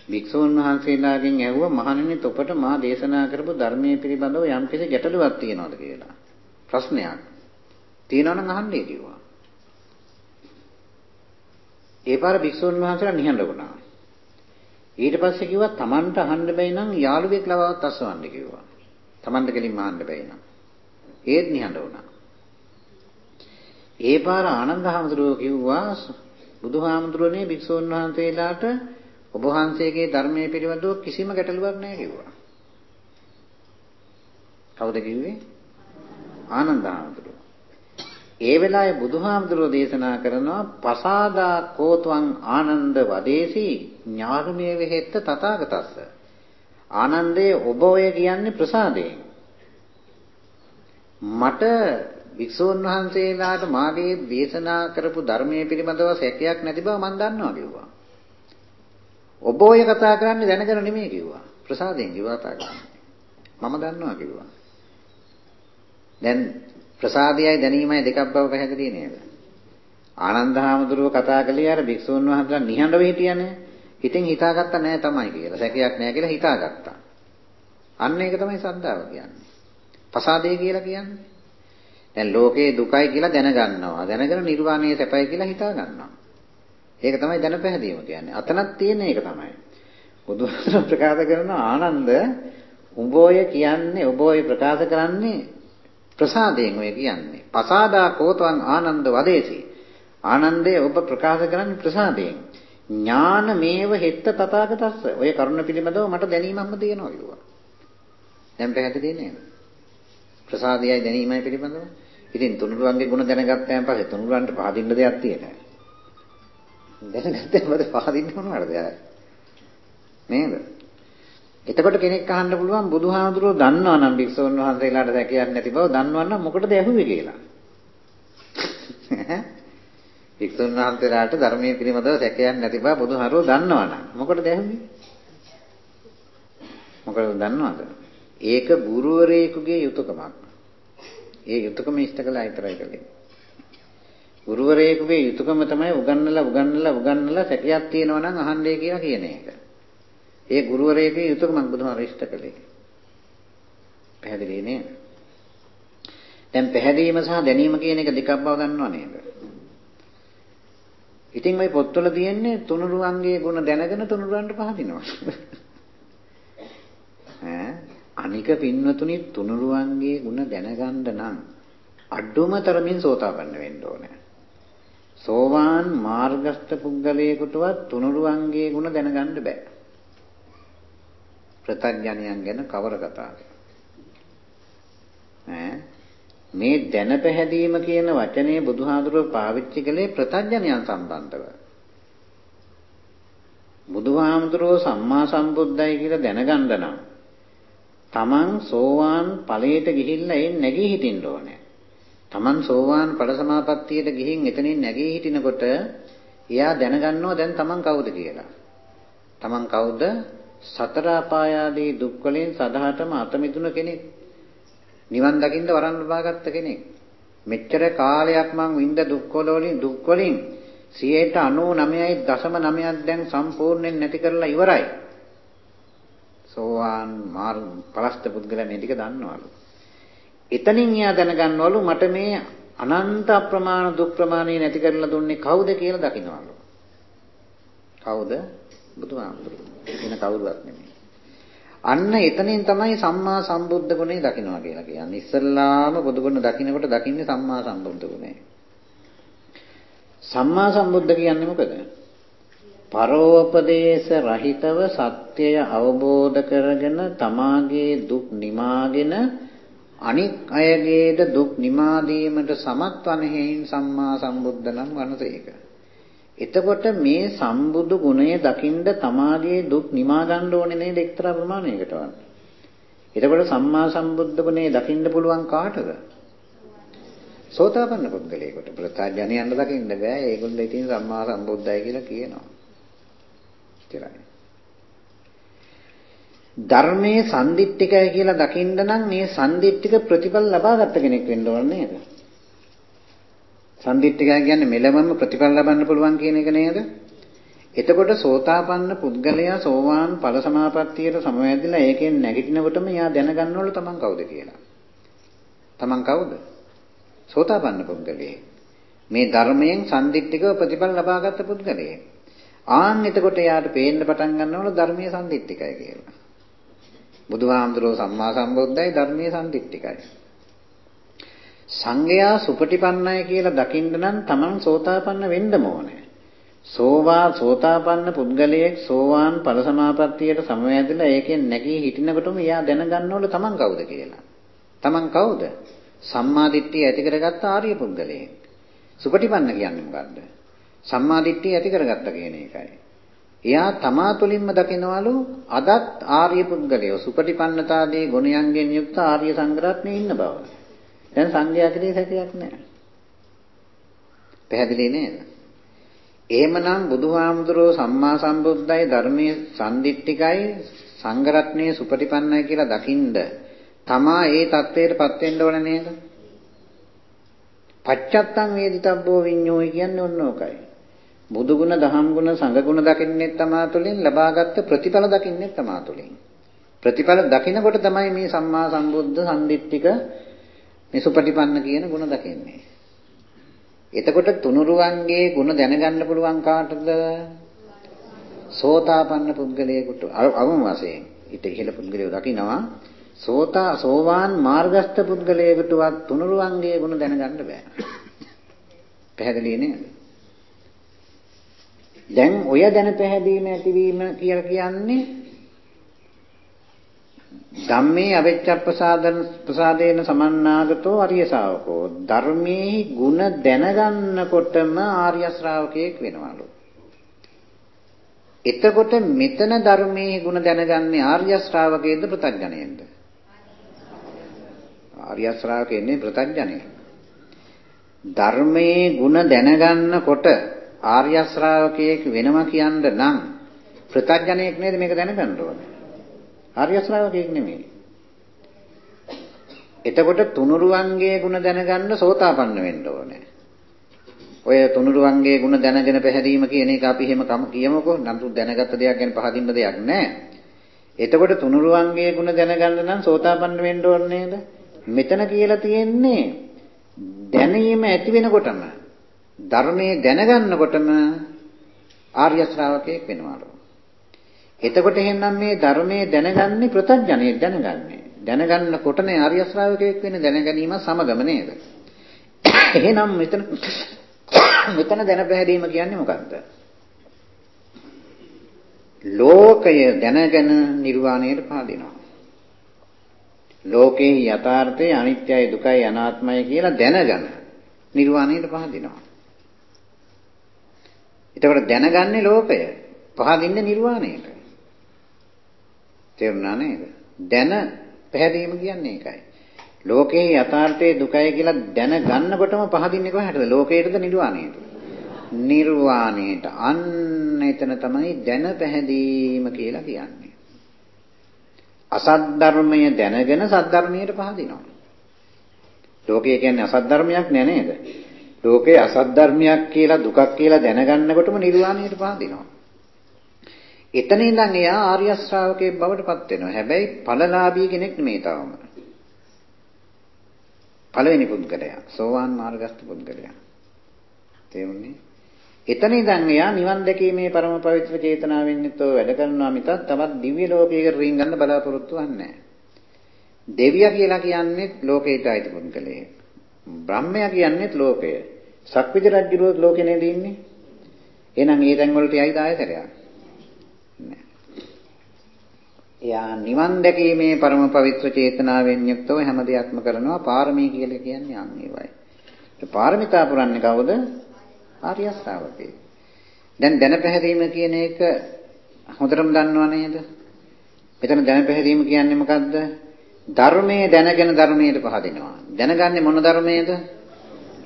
භික්ෂුන් වහන්සේලාගෙන් ඇහුවා මහණෙනි තොපට මා දේශනා කරපු ධර්මයේ පිළිබඳව යම්කිසි ගැටලුවක් තියෙනවද කියලා. ප්‍රශ්නයක්. තියෙනවා නම් අහන්නේ කිව්වා. ඒ පාර භික්ෂුන් වහන්සේලා නිහඬ වුණා. ඊට පස්සේ කිව්වා Tamanට අහන්න බැයි නම් යාළුවෙක් ලවවත් අසවන්න කිව්වා. Tamanට කෙලින්ම අහන්න බැයි නම්. ඒත් නිහඬ වුණා. ඒ පාර ආනන්ද හාමුදුරුවෝ කිව්වා බුදුහාමුදුරනේ භික්ෂුන් වහන්සේලාට ඔබ වහන්සේගේ ධර්මයේ පිළිබඳව කිසිම ගැටලුවක් නැහැ කිව්වා. කවුද කිව්වේ? ආනන්ද හාමුදුරුවෝ. ඒ වෙලාවේ බුදුහාමුදුරුවෝ දේශනා කරනවා පසාදා කෝත්වං ආනන්ද වදේසි ඥානමේ වෙහෙත්ත තථාගතස්ස. ආනන්දේ ඔබ ඔය කියන්නේ ප්‍රසාදයෙන්. මට වික්ෂුන් වහන්සේලාට මාගේ දේශනා කරපු ධර්මයේ පිළිබඳව සැකයක් නැති බව මම දන්නවා කිව්වා. ඔබ ඔය කතා කරන්නේ දැනගෙන නෙමෙයි කිව්වා. ප්‍රසාදයෙන් කිව්වා කතා කරන්නේ. මම දන්නවා කිව්වා. දැන් ප්‍රසාදයයි දැනීමයි දෙකක් බව පැහැදිලි නේද? ආනන්ද හාමුදුරුව කතා කළේ අර භික්ෂුන් වහන්සේලා නිහඬව හිටියනේ. හිතෙන් හිතාගත්තා නෑ තමයි කියලා. සැකයක් නෑ කියලා හිතාගත්තා. අන්න ඒක තමයි සද්ධාව කියන්නේ. පසාදේ කියලා කියන්නේ. දැන් ලෝකේ දුකයි කියලා දැනගන්නවා. දැනගෙන නිර්වාණය සැපයි කියලා හිතා ගන්නවා. ඒක තමයි දැන පැහැදීම කියන්නේ. අතනක් තියෙන එක තමයි. බුදුහාමර ප්‍රකාශ කරන ආනන්ද උඹ ඔය කියන්නේ ඔබ ඔය ප්‍රකාශ කරන්නේ ප්‍රසාදයෙන් ඔය කියන්නේ. පසාදා කෝතං ආනන්ද වදේසි. ආනන්දේ ඔබ ප්‍රකාශ කරන්නේ ප්‍රසාදයෙන්. ඥාන මේව හෙත්ත තථාගතස්ස. ඔය කරුණ පිළිබඳව මට දැනීමක්ම තියෙනවා කිව්වා. දැන් පැහැදිලි නේද? ප්‍රසාදයයි දැනීමයි පිළිබඳව. ඉතින් තුනුරුවන්ගේ ගුණ දැනගත්තාන් පස්සේ තුනුරුවන්ට පහදින්න දෙයක් තියෙනවා. දැනගත්තම මොකද පහදින්න මොනවද දැන්? නේද? එතකොට කෙනෙක් අහන්න පුළුවන් බුදුහාමුදුරුවෝ දන්නවා නම් භික්ෂුන් වහන්සේලාට දැකියක් නැති බව දන්නවා නම් මොකටද ඇහුවේ කියලා. භික්ෂුන් වහන්සේලාට ධර්මයේ පිළිබඳව සැකයක් නැති බව බුදුහාමුදුරුවෝ දන්නවා නම් මොකටද ඇහුවේ? මොකද දන්නවද? ඒක ගුරුවරයෙකුගේ යුතුයකමක්. ඒ යුතුයකම ඉෂ්ට කළා විතරයි කළේ. ගුරුවරයෙකුගේ යුතුයකම තමයි උගන්වලා උගන්වලා උගන්වලා සැකයක් තියෙනවා නම් අහන්නේ කියලා කියන එක. ඒ ගුරුවරයෙකුගේ යුතුයකමක් බුදුහාර ඉෂ්ට කළේ. පැහැදිලි නේද? දැන් පැහැදීම සහ දැනීම කියන එක දෙකක් බව දන්නව නේද? ඉතින් මේ පොත්වල තියෙන්නේ තුනුරුවන්ගේ ගුණ දැනගෙන තුනුරුවන්ට පහදිනවා. ඈ අනික පින්වතුනි තුනුරුවන්ගේ ගුණ දැනගන්න නම් අඩුම තරමින් සෝතාපන්න වෙන්න ඕනේ. සෝවාන් මාර්ගස්ත පුද්ගලයෙකුටවත් තුනුරුවන්ගේ ගුණ දැනගන්න බෑ. ප්‍රත්‍යඥයන් ගැන කවර කතාවද? ඈ මේ දැන පැහැදීම කියන වචනේ බුදුහාඳුරෝ පාවිච්චි කළේ ප්‍රත්‍යඥයන් සම්බන්ධව. බුදුහාමුදුරුවෝ සම්මා සම්බුද්දයි කියලා දැනගන්න නම් තමන් සෝවාන් ඵලයට ගිහිල්ලා ඒ නැගී හිටින්න ඕනේ. තමන් සෝවාන් ඵල සමාපත්තියට ගිහින් එතනින් නැගී හිටිනකොට එයා දැනගන්නවා දැන් තමන් කවුද කියලා. තමන් කවුද? සතර අපායාදී දුක් වලින් සදාටම අත මිදුන කෙනෙක්. නිවන් දකින්න වරන් ලබාගත්ත කෙනෙක්. මෙච්චර කාලයක් මං විඳ දුක් වලින් දුක් වලින් 99.9ක් දැන් සම්පූර්ණයෙන් නැති කරලා ඉවරයි. සෝවාන් මාර්ග පලස්ත පුද්ගලයන් මේ ටික දන්නවලු. එතනින් එයා දැනගන්නවලු මට මේ අනන්ත අප්‍රමාණ දුක් ප්‍රමාණය නැති කරලා දුන්නේ කවුද කියලා දකින්නවලු. කවුද? බුදුහාමුදුරුවෝ. වෙන කවුරුවත් නෙමෙයි. අන්න එතනින් තමයි සම්මා සම්බුද්ධ ගුණය දකින්නවා කියලා කියන්නේ. ඉස්සල්ලාම බුදු ගුණ දකින්නකොට දකින්නේ සම්මා සම්බුද්ධ ගුණය. සම්මා සම්බුද්ධ කියන්නේ මොකද? පරෝපදේශ රහිතව සත්‍යය අවබෝධ කරගෙන තමාගේ දුක් නිමාගෙන අනික් අයගේද දුක් නිමා දීමට සමත් වන හේයින් සම්මා සම්බුද්ධ නම් වනසේක. එතකොට මේ සම්බුදු ගුණය දකින්ද තමාගේ දුක් නිමා ගන්න ඕනේ නේද එක්තරා ප්‍රමාණයකට වань. එතකොට සම්මා සම්බුද්ධ ගුණය දකින්න පුළුවන් කාටද? සෝතාපන්න පුද්ගලයෙකුට ප්‍රත්‍යඥයන් දකින්න බෑ. ඒගොල්ලෝ ඉතින් සම්මා සම්බුද්ධයි කියලා කියනවා. ඉතරයි. ධර්මයේ සම්දිත්තිකය කියලා දකින්න නම් මේ සම්දිත්තික ප්‍රතිඵල ලබාගත් කෙනෙක් වෙන්න ඕනේ නේද? සම්දිත්තිකයි කියන්නේ මෙලවම ප්‍රතිඵල ලබන්න පුළුවන් කියන එක නේද? එතකොට සෝතාපන්න පුද්ගලයා සෝවාන් ඵල සමාපත්තියට සමවැදිලා ඒකෙන් නැගිටිනකොටම එයා දැනගන්නවලු තමන් කවුද කියලා. තමන් කවුද? සෝතාපන්න පුද්ගලයෙක්. මේ ධර්මයෙන් සම්දිත්තිකව ප්‍රතිඵල ලබාගත් පුද්ගලයෙක්. ආන් එතකොට එයාට පේන්න පටන් ගන්නවලු ධර්මයේ සම්දිත්තිකයි කියලා. බුදුහාමුදුරුවෝ සම්මා සම්බුද්දයි ධර්මයේ සම්දිත්තිකයි. සංඝයා සුපටිපන්නයි කියලා දකින්න නම් Taman සෝතාපන්න වෙන්න ඕනේ. සෝවා සෝතාපන්න පුද්ගලයෙක් සෝවාන් ඵල සමාපත්තියට සමවැදලා ඒකෙන් නැගී හිටිනකොටම එයා දැනගන්නවලු Taman කවුද කියලා. Taman කවුද? සම්මා දිට්ඨිය ඇති කරගත්ත ආර්ය පුද්ගලයෙක්. සුපටිපන්න කියන්නේ මොකද්ද? සම්මා දිට්ඨිය ඇති කරගත්ත කියන එකයි. එයා තමා තුළින්ම දකිනවලු අදත් ආර්ය පුද්ගලයෝ සුපටිපන්නතාදී ගුණයන්ගෙන් යුක්ත ආර්ය සංග්‍රහණයේ ඉන්න බව. දැන් සංඝයා කෙරේ සැකයක් නැහැ. පැහැදිලි නේද? එහෙමනම් බුදුහාමුදුරෝ සම්මා සම්බුද්දයි ධර්මයේ සම්දිට්ඨිකයි සංඝ රත්නයේ සුපටිපන්නයි කියලා දකින්ද තමා ඒ தത്വයටපත් වෙන්න ඕන නේද? පච්චත්තං වේදිතබ්බෝ විඤ්ඤෝයි කියන්නේ ඔන්න ඕකයි. බුදු ගුණ, දහම් ගුණ, සංඝ ගුණ දකින්නේ තමා තුළින් ලබාගත් ප්‍රතිඵල දකින්නේ තමා තුළින්. ප්‍රතිඵල දකිනකොට තමයි මේ සම්මා සම්බුද්ධ සම්දිට්ඨික සම්දිත්තික නිසුපටිපන්න කියන ಗುಣ දකින්නේ. එතකොට තුනුරුවන්ගේ ಗುಣ දැනගන්න පුළුවන් කාටද? සෝතාපන්න පුද්ගලයෙකුට අවම වශයෙන් ඊට ඉහළ පුද්ගලයෙකු දකිනවා සෝතා සෝවාන් මාර්ගස්ත පුද්ගලයෙකුටවත් තුනුරුවන්ගේ ಗುಣ දැනගන්න බෑ. පැහැදිලි නේද? දැන් ඔය දැන පැහැදීම ඇතිවීම කියලා කියන්නේ ධම්මේ අවෙච්ඡප්පසාදන ප්‍රසාදේන සමන්නාගතෝ ආර්ය ශාවකෝ ධර්මයේ ಗುಣ දැනගන්නකොටම ආර්ය ශ්‍රාවකයෙක් වෙනවලු. එතකොට මෙතන ධර්මයේ ಗುಣ දැනගන්නේ ආර්ය ශ්‍රාවකයේද ප්‍රත්‍යඥයෙන්ද? ආර්ය ශ්‍රාවකයන්නේ ප්‍රත්‍යඥයෙ. ධර්මයේ ಗುಣ දැනගන්නකොට ආර්ය ශ්‍රාවකයෙක් වෙනවා කියන්න නම් ප්‍රත්‍යඥයෙක් නේද මේක දැනගන්න ඕනේ. ආර්ය ශ්‍රාවකයෙක් නෙමෙයි. එතකොට තුනුරුවන්ගේ ಗುಣ දැනගන්න සෝතාපන්න වෙන්න ඕනේ. ඔය තුනුරුවන්ගේ ಗುಣ දැනගෙන පැහැදීම කියන එක අපි එහෙම කියමුකෝ. නමුත් දැනගත්ත දෙයක් ගැන පහදින්න දෙයක් නැහැ. එතකොට තුනුරුවන්ගේ ಗುಣ දැනගන්න නම් සෝතාපන්න වෙන්න ඕනේ නේද? මෙතන කියලා තියෙන්නේ දැනීම ඇති වෙනකොටම ධර්මයේ දැනගන්නකොටම ආර්ය ශ්‍රාවකයෙක් වෙනවලු. එතකොට එහෙනම් මේ ධර්මයේ දැනගන්නේ ප්‍රත්‍යඥයේ දැනගන්නේ. දැනගන්නකොටනේ ආර්ය ශ්‍රාවකයෙක් වෙන්නේ දැනගැනීම සමගම නේද? එහෙනම් මෙතන මෙතන දැන පැහැදීම කියන්නේ මොකක්ද? ලෝකය දැනගෙන නිර්වාණයට පහදිනවා. ලෝකේ යථාර්ථය අනිත්‍යයි දුකයි අනාත්මයි කියලා දැනගෙන නිර්වාණයට පහදිනවා. එතකොට දැනගන්නේ ලෝකය. පහදින්නේ නිර්වාණයට. තේරුණා නේද? දැන පැහැදීම කියන්නේ ඒකයි. ලෝකේ යථාර්ථයේ දුකයි කියලා දැනගන්නකොටම පහදින්නේ කොහටද? ලෝකයටද නිර්වාණයටද? නිර්වාණයට. අන්න එතන තමයි දැන පැහැදීම කියලා කියන්නේ. අසත් ධර්මය දැනගෙන සත් ධර්මයට පහදිනවා. ලෝකය කියන්නේ අසත් ධර්මයක් නෑ නේද? ලෝකේ අසත් ධර්මයක් කියලා දුකක් කියලා දැනගන්නකොටම නිර්වාණයට පහදිනවා. එතන ඉඳන් එයා ආර්ය ශ්‍රාවකයෙක් බවට පත් වෙනවා. හැබැයි ඵලලාභී කෙනෙක් නෙමෙයි තාම. පළවෙනි පුද්ගලයා සෝවාන් මාර්ගස්ත පුද්ගලයා. තේරුණේ? එතන ඉඳන් එයා නිවන් දැකීමේ පරම පවිත්‍ර චේතනාවෙන් යුතුව වැඩ කරනවා මිසක් තවත් දිව්‍ය ලෝකයකට රින් ගන්න බලාපොරොත්තු වෙන්නේ නැහැ. දෙවියා කියලා කියන්නේ ලෝකයට අයිති පුද්ගලයෙක්. බ්‍රහ්මයා කියන්නේත් ලෝකය. සක්විති රජුරුවත් ලෝකේ නේද ඉන්නේ? එහෙනම් ඒ තැන් වලට යයිද ආයතරයක්? එයා නිවන් දැකීමේ පරම පවිත්‍ර චේතනාවෙන් යුක්තව හැම දෙයක්ම කරනවා පාරමී කියලා කියන්නේ අන් ඒවයි. ඒ පාරමිතා පුරන්නේ කවුද? ආර්ය ශ්‍රාවකේ. දැන් දැන පැහැදීම කියන එක හොඳටම දන්නව නේද? මෙතන දැන පැහැදීම කියන්නේ මොකද්ද? ධර්මයේ දැනගෙන ධර්මයට පහදිනවා. දැනගන්නේ මොන ධර්මයේද?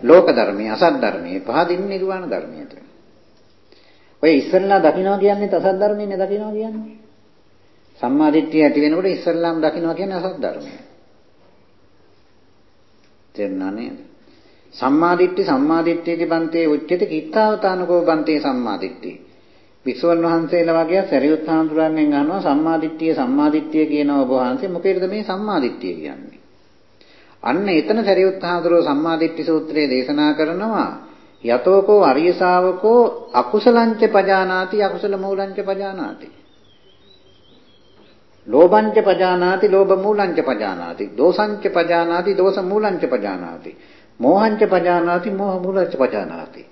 ලෝක ධර්මයේ, අසත් ධර්මයේ, පහදින්නේ නිර්වාණ ධර්මයට. ඔය ඉස්සල්ලා දකින්නවා කියන්නේ අසත් ධර්මයේනේ දකින්නවා කියන්නේ. සම්මා දිට්ඨිය ඇති වෙනකොට ඉස්සල්ලාම දකින්නවා කියන්නේ අසත් ධර්මය. තේරුණා නේද? සම්මා දිට්ඨි සම්මා දිට්ඨියති බන්තේ උච්චති කිත්තාවතානකෝ බන්තේ සම්මා දිට්ඨි. වික්ෂුන් වහන්සේලා වගේ සරියුත් හාමුදුරන්ගෙන් අහනවා සම්මා දිට්ඨිය සම්මා දිට්ඨිය කියන ඔබ වහන්සේ මොකේද මේ සම්මා දිට්ඨිය කියන්නේ? අන්න එතන සරියුත් හාමුදුරුවෝ සම්මා දිට්ඨි සූත්‍රයේ දේශනා කරනවා යතෝකෝ අරිය ශාවකෝ අකුසලංච පජානාති අකුසල මූලංච පජානාති ලෝභංච පජානාති ලෝභ මූලංච පජානාති. දෝසංච පජානාති දෝස මූලංච පජානාති. මෝහංච පජානාති මෝහ මූලංච පජානාති.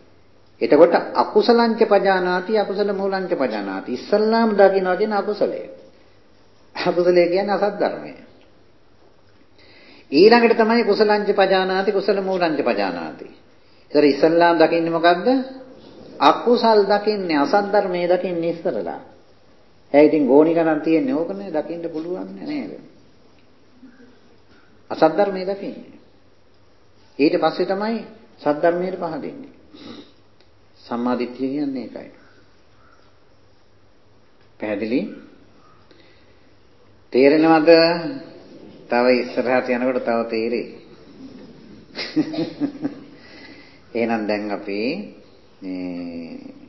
එතකොට අකුසලංච පජානාති අකුසල මූලංච පජානාති. ඉස්සල්ලාම දකින්නවා කියන අකුසලය. අකුසලය කියන්නේ අසත් ධර්මය ඊළඟට තමයි කුසලංච පජානාති කුසල මූලංච පජානාති. ඒතර ඉස්සල්ලාම දකින්නේ මොකද්ද? අකුසල් දකින්නේ අසත් ධර්මයේ දකින්නේ ඉස්සරලා. ඇයි ඉතින් ගෝණි ගණන් තියෙන්නේ ඕකනේ දකින්න පුළුවන් නේද? අසද්ධර්මයේ දකින්නේ. ඊට පස්සේ තමයි සද්ධර්මයට පහදින්නේ. සම්මාදිට්ඨිය කියන්නේ ඒකයි. පැහැදිලි? තේරෙනවද? තව ඉස්සරහට යනකොට තව තේරෙයි. එහෙනම් දැන් අපි මේ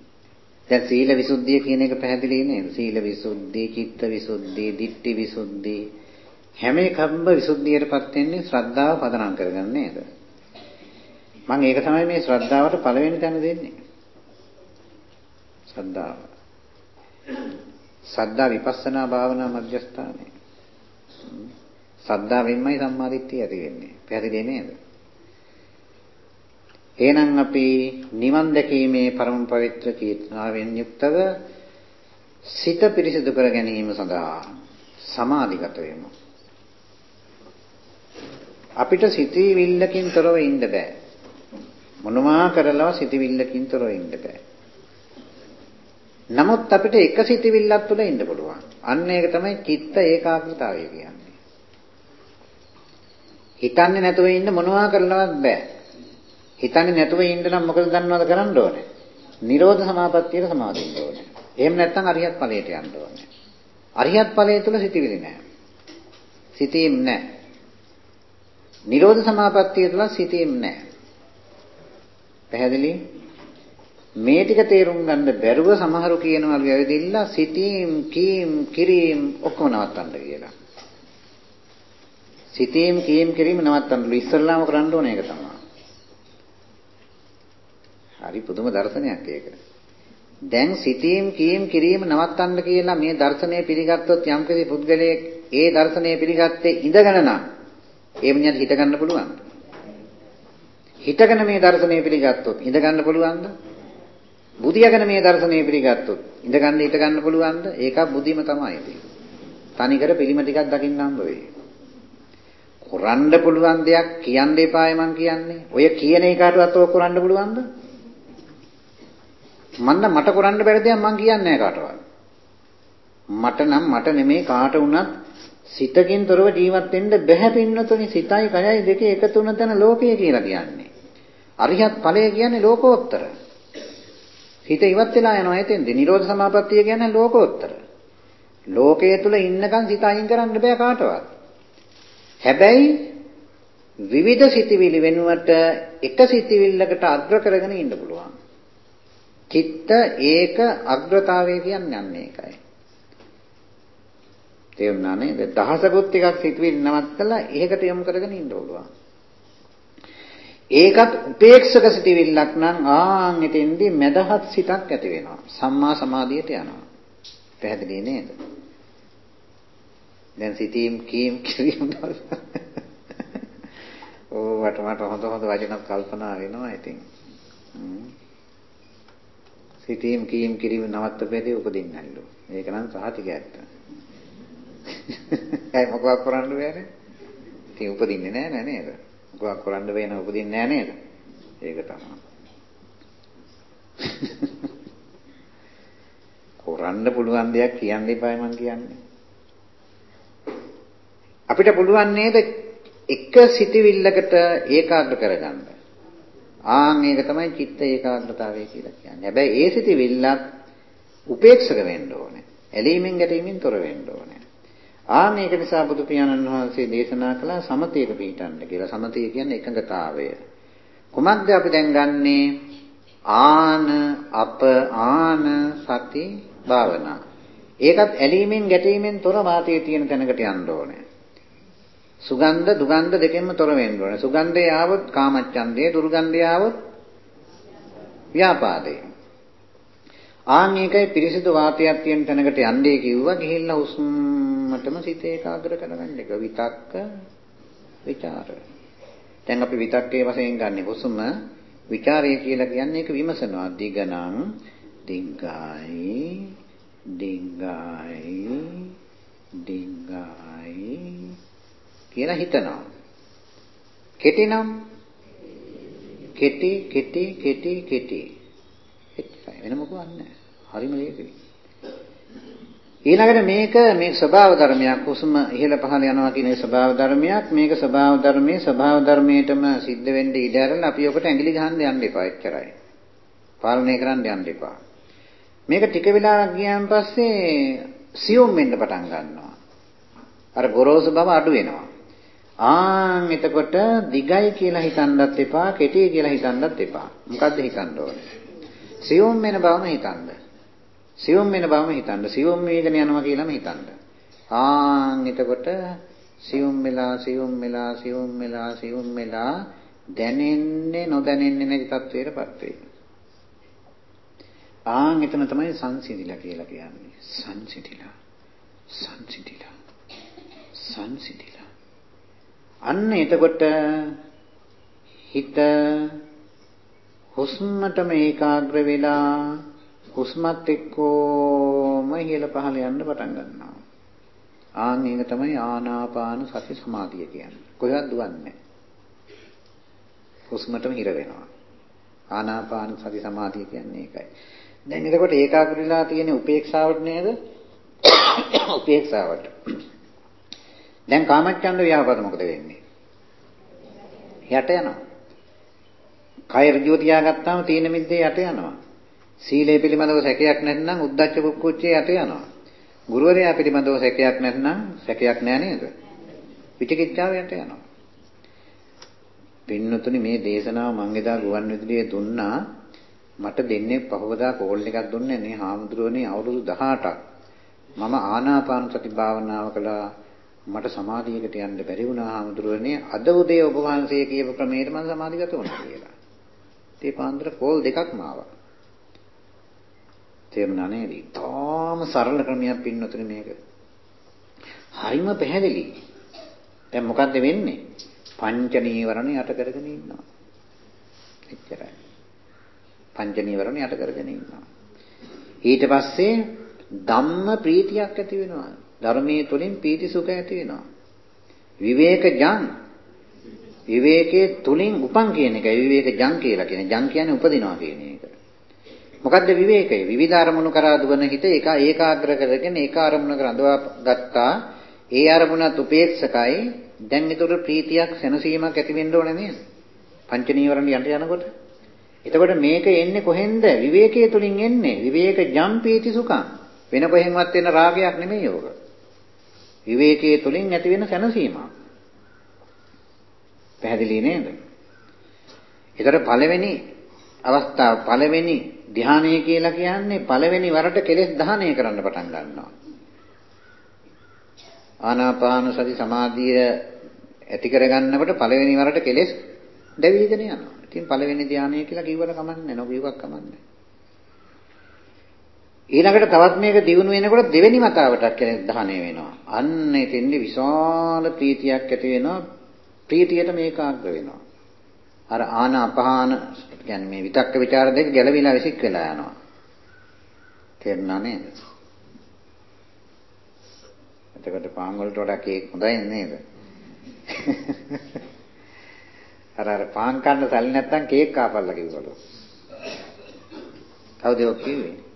දැන් සීල විසුද්ධිය කියන එක පැහැදිලි නේද? සීල විසුද්ධි, චිත්ත විසුද්ධි, ditthi විසුද්ධි හැම එකක්ම විසුද්ධියටපත් වෙන්නේ ශ්‍රද්ධාව පදනම් කරගෙන නේද? මම ඒක තමයි මේ ශ්‍රද්ධාවට පළවෙනි තැන දෙන්නේ. ශ්‍රද්ධාව. සද්ධා විපස්සනා භාවනා මධ්‍යස්ථානය. සද්ධාවෙන්මයි සම්මාදිට්ඨිය ඇති වෙන්නේ. පැහැදිලි නේද? එහෙනම් අපි නිවන් දැකීමේ පරම පවිත්‍ර චේතනාවෙන් යුක්තව සිත පිරිසිදු කර ගැනීම සඳහා සමාධිගත වෙමු. අපිට සිතවිල්ලකින් තොරව ඉන්න බෑ. මොනවා කරලා සිතවිල්ලකින් තොරව ඉන්න බෑ. නමුත් අපිට එක සිතවිල්ලක් තුළ ඉන්න පුළුවන්. අන්න ඒක තමයි චිත්ත ඒකාග්‍රතාවය කියන්නේ. හිතන්නේ නැතුව ඉන්න මොනවා කරලවත් බෑ. හිතන්නේ නැතුව ඉන්න නම් මොකද දන්නවද කරන්න ඕනේ? නිරෝධ සමාපත්තියට සමාදින්න ඕනේ. එහෙම නැත්නම් අරියත් ඵලයට යන්න ඕනේ. අරිහත් ඵලය තුල සිටිවිලි නැහැ. සිටීම් නැහැ. නිරෝධ සමාපත්තිය තුල සිටීම් නැහැ. පැහැදිලි? මේ ටික තේරුම් ගන්න බැරුව සමහරු කියනවලු ඇවිදින්න සිටීම් කීම් කිරීම් ඔක්කොම නවත්තන්න කියලා. සිටීම් කීම් කිරීම නවත්තන්නලු ඉස්සල්ලාම කරන්න ඕනේ ඒක තමයි. හරි පුදුම දර්ශනයක් ඒක. දැන් සිටීම් කීම් කිරීම නවත්තන්න කියලා මේ දර්ශනය පිළිගත්තොත් යම්කිසි පුද්ගලයෙක් ඒ දර්ශනය පිළිගත්තේ ඉඳගෙන නම් ඒ මිනිහට හිත ගන්න පුළුවන්ද? හිතගෙන මේ දර්ශනය පිළිගත්තොත් ඉඳ ගන්න පුළුවන්ද? බුදියාගෙන මේ දර්ශනය පිළිගත්තොත් ඉඳ ගන්න හිත ගන්න පුළුවන්ද? ඒක බුද්ධිම තමයි ඒක. තනිකර පිළිම ටිකක් දකින්න හම්බ වෙයි. කරන්න පුළුවන් දෙයක් කියන්න එපායි මං කියන්නේ. ඔය කියන එකටවත් ඔය කරන්න පුළුවන්ද? මන්න මට කරන්න බැරි දෙයක් මං කියන්නේ නැහැ කාටවත්. මට නම් මට නෙමේ කාට වුණත් සිතකින් තොරව ජීවත් වෙන්න බැහැ පින්නතුනි සිතයි කයයි දෙකේ එකතු වෙන තැන ලෝකය කියලා කියන්නේ. අරිහත් ඵලය කියන්නේ ලෝකෝත්තර. හිත ඉවත් වෙලා යනවා එතෙන්ද. නිරෝධ සමාපත්තිය කියන්නේ ලෝකෝත්තර. ලෝකයේ තුල ඉන්නකන් සිත අයින් කරන්න බෑ කාටවත්. හැබැයි විවිධ සිතිවිලි වෙනුවට එක සිතිවිල්ලකට අග්‍ර කරගෙන ඉන්න පුළුවන්. චිත්ත ඒක අග්‍රතාවය කියන්නේ යන්නේ ඒකයි. තේරුණා නේද? දහසකුත් ටිකක් සිතුවිලි නවත්තලා ඒකට යොමු කරගෙන ඉන්න ඕනවා. ඒකත් උපේක්ෂක සිටිවිල්ලක් නම් ආන් එතෙන්දී මදහත් සිතක් ඇති වෙනවා. සම්මා සමාධියට යනවා. පැහැදිලි නේද? දැන් සිතීම් කීම් කිරීම ඕ වට මට හොඳ හොඳ වචනක් කල්පනා වෙනවා ඉතින්. සිතීම් කීම් කිරීම නවත්තපෙදී උපදින්නල්ලු. මේක නම් සහතික ඇත්ත. ඇයි මොකක් කරන්න බෑනේ? ඉතින් උපදින්නේ නෑ නෑ නේද? මොකක් කරන්න බෑ නෑ උපදින්නේ නෑ නේද? ඒක තමයි. කරන්න පුළුවන් දෙයක් කියන්න එපායි මං කියන්නේ. අපිට පුළුවන් නේද එක සිටිවිල්ලකට ඒකාග්‍ර කරගන්න. ආන් ඒක තමයි චිත්ත ඒකාග්‍රතාවය කියලා කියන්නේ. හැබැයි ඒ සිටිවිල්ලත් උපේක්ෂක වෙන්න ඕනේ. ඇලීමෙන් ගැටීමෙන් තොර වෙන්න ඕනේ. ආ මේක නිසා බුදු පියාණන් වහන්සේ දේශනා කළා සමතේක පිහිටන්න කියලා. සමතය කියන්නේ එකඟතාවය. කොහොමද අපි දැන් ගන්නෙ? ආන අප ආන සති භාවනා. ඒකත් ඇලීමෙන් ගැටීමෙන් තොර වාතයේ තියෙන තැනකට යන්න ඕනේ. සුගන්ධ දුගන්ධ දෙකෙන්ම තොර වෙන්න ඕනේ. සුගන්ධය ආවොත් කාමච්ඡන්දය, දුර්ගන්ධය ආවොත් ව්‍යාපාදේ. ආන් මේකයි පිරිසිදු වාතයක් තියෙන තැනකට යන්නේ කිව්වා. ගිහිල්ලා හුස්මටම සිත ඒකාග්‍ර කරගන්න එක. විතක්ක, ਵਿਚාර. දැන් අපි විතක්කේ වශයෙන් ගන්න හුස්ම, ਵਿਚාරය කියලා කියන්නේ ඒක විමසනවා. දිගනම්, දිග්ගයි, දිග්ගයි, දිග්ගයි කියලා හිතනවා. කෙටිනම් කෙටි කෙටි කෙටි කෙටි එච්චරයි වෙන මොකවත් නැහැ. හරිම ලේසියි. ඊළඟට මේක මේ ස්වභාව ධර්මයක් හුස්ම ඉහළ පහළ යනවා කියන ස්වභාව ධර්මයක් මේක ස්වභාව ධර්මයේ ස්වභාව ධර්මයටම සිද්ධ වෙන්න ඉඩ ඇරලා අපි ඔකට ඇඟිලි ගහන්න යන්න එපා එච්චරයි. පාලනය කරන්න යන්න එපා. මේක ටික වෙලාවක් ගියාන් පස්සේ සියුම් වෙන්න පටන් ගන්නවා. අර ගොරෝසු බව අඩු වෙනවා. ආන් එතකොට දිගයි කියලා හිතන්නත් එපා කෙටි කියලා හිතන්නත් එපා. මොකද්ද හිතන්න ඕනේ? සියුම් වෙන බවම හිතන්න. සියුම් වෙන බවම හිතන්න. සියුම් වේගන යනවා කියලාම හිතන්න. ආන් එතකොට සියුම් වෙලා සියුම් වෙලා සියුම් වෙලා සියුම් වෙලා දැනෙන්නේ නොදැනෙන්නේ නැති තත්වයකටපත් වෙයි. ආන් එතන තමයි සංසිඳිලා කියලා කියන්නේ. සංසිඳිලා. සංසිඳිලා. සංසිඳිලා. අන්න එතකොට හිත හුස්මටම ඒකාග්‍ර වෙලා හුස්මත් එක්කම ඉහළ පහළ යන්න පටන් ගන්නවා. ආන් ඒක තමයි ආනාපාන සති සමාධිය කියන්නේ. කොහෙවත් දුවන්නේ හුස්මටම හිර වෙනවා. ආනාපාන සති සමාධිය කියන්නේ ඒකයි. දැන් එතකොට ඒකාග්‍ර වෙලා තියෙන උපේක්ෂාවට නේද? උපේක්ෂාවට. දැන් කාමච්ඡන්ද ව්‍යාපාද මොකද වෙන්නේ? යට යනවා. කය ඍජුව තියාගත්තාම තීන මිද්දේ යට යනවා. සීලය පිළිබඳව සැකයක් නැත්නම් උද්දච්ච කුක්කුච්චේ යට යනවා. ගුරුවරයා පිළිබඳව සැකයක් නැත්නම් සැකයක් නෑ නේද? විචිකිච්ඡාව යට යනවා. පින්නතුනි මේ දේශනාව මං එදා ගුවන් විදුලියේ දුන්නා මට දෙන්නේ පහවදා කෝල් එකක් දුන්නේ නේ හාමුදුරුවනේ අවුරුදු 18ක් මම ආනාපාන සති භාවනාව කළා මට සමාධියකට යන්න බැරි වුණා හාමුදුරුවනේ අද උදේ ඔබ වහන්සේ කියපු ක්‍රමයට මම සමාධිගත වුණා කියලා. ඒ පාන්දර කෝල් දෙකක් මාවා. තේරුණා නේද? තාම සරල ක්‍රමයක් පින්නතුනි මේක. හරිම පැහැදිලි. දැන් මොකද්ද වෙන්නේ? පංච නීවරණ යට කරගෙන ඉන්නවා. එච්චරයි. පංච නීවරණ යට කරගෙන ඉන්නවා. ඊට පස්සේ ධම්ම ප්‍රීතියක් ඇති වෙනවා. ධර්මයේ තුලින් පීති සුඛ ඇති වෙනවා. විවේකජං විවේකයේ තුලින් උපන් කියන එකයි විවේක ජං කියලා කියන්නේ. ජං කියන්නේ උපදිනවා කියන එක. මොකද්ද විවේකය? විවිධ අරමුණු කරා දුවන හිත එක ඒකාග්‍ර කරගෙන ඒක අරමුණක රඳවා ගත්තා. ඒ අරමුණත් උපේක්ෂකයි. දැන් ඒතර ප්‍රීතියක් සැනසීමක් ඇති වෙන්න ඕනේ නේද? පංච නීවරණ යන්ට යනකොට. එතකොට මේක එන්නේ කොහෙන්ද? විවේකයේ තුලින් එන්නේ. විවේක ජම් පීති සුඛං. වෙන කොහෙන්වත් එන රාගයක් නෙමෙයි යෝග. විවේකයේ තුලින් ඇති වෙන සැනසීමක්. පැහැදිලි නේද? ඒතර පළවෙනි අවස්ථාව පළවෙනි ධානය කියලා කියන්නේ පළවෙනි වරට කෙලෙස් දහනය කරන්න පටන් ගන්නවා. ආනාපාන සති සමාධිය ඇති කරගන්නකොට පළවෙනි වරට කෙලෙස් දැවිගෙන යනවා. ඉතින් පළවෙනි ධානය කියලා කිව්වට කමන්නේ නැහැ. නොකියුවක් කමන්නේ. ඊළඟට තවත් මේක දියුණු වෙනකොට දෙවෙනි වතාවටත් කෙලෙස් දහනය වෙනවා. අන්න එතෙන්දි විශාල ප්‍රීතියක් ඇති වෙනවා. ප්‍රීතියට මේකාග්‍ර වෙනවා. අර ආන අපහාන කියන්නේ මේ විතක්ක ਵਿਚාර දෙක ගැළවිලා විසික් වෙලා යනවා. තේරුණා නේද? එතකොට පාන් වලට වඩා කේක් හොඳයි නේද? අර අර පාන් කන්න සල්ලි නැත්තම් කේක් කාපල්ලා කිව්වලු. කවුද ඔක් කිව්වේ?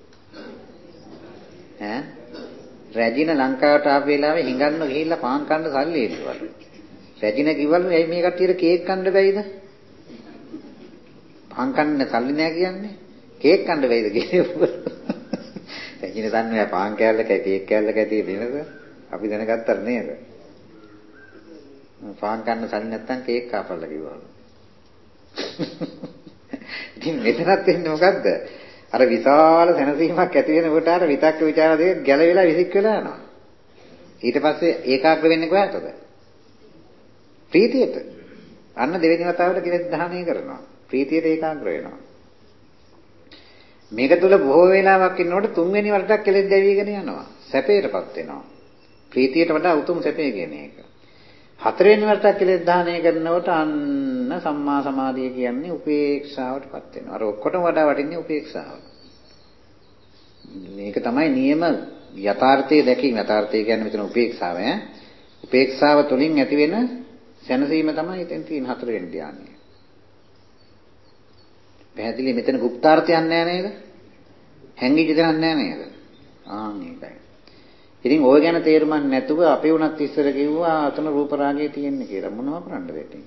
ඈ? රැජින ලංකාවට ආපු වෙලාවේ හිඟන්න ගිහිල්ලා පාන් කන්න සල්ලි ඉල්ලුවලු. රැජින කිව්වලු ඇයි මේ කට්ටියට කේක් කන්න බැයිද? පාන් කන්න සල්ලි නෑ කියන්නේ කේක් කන්න බැයිද කියලා. එකිනෙ දන්නේ පාන් කෑල්ලකයි කේක් කෑල්ලකයි තියෙන වෙනස අපි දැනගත්තා නේද? පාන් කන්න සල්ලි නැත්තම් කේක් කාපල්ලා කිව්වා. ඉතින් මෙතනත් වෙන්නේ මොකද්ද? අර විශාල සැනසීමක් ඇති වෙනකොට අර විතක්ක ਵਿਚාර දෙක ගැලවිලා විසික් වෙලා යනවා. ඊට පස්සේ ඒකාග්‍ර වෙන්නේ කොහටද? ප්‍රීතියට. අන්න දෙවෙනි වතාවට කෙලෙස් දහනය කරනවා. ප්‍රීතියට ඒකාග්‍ර වෙනවා. මේක තුල බොහෝ වේලාවක් ඉන්නකොට තුන්වෙනි වරටක් කෙලෙස් දැවිගෙන යනවා. සැපයටපත් වෙනවා. ප්‍රීතියට වඩා උතුම් සැපේ කියන එක. හතරවෙනි වරට කෙලෙස් දහණය කරනකොට අන්න සම්මා සමාධිය කියන්නේ උපේක්ෂාවටපත් වෙනවා. අර ඔක්කොටම වඩා වටින්නේ උපේක්ෂාව. මේක තමයි නියම යථාර්ථයේ දැකීම. යථාර්ථය කියන්නේ මෙතන උපේක්ෂාව ඈ. උපේක්ෂාව තුළින් ඇති වෙන සැනසීම තමයි එතෙන් තියෙන හතරවෙනි ධානය. පැහැදිලි මෙතන গুপ্তাර්ථයක් නෑ නේද? හැංගිච්ච දෙයක් නෑ නේද? ආන් ඒකයි. ඉතින් ওই ගැන තේරුමක් නැතුව අපි උනත් ඉස්සර කිව්වා අතන රූප රාගය තියෙන්නේ කියලා. මොනව කරන්නද ඉතින්?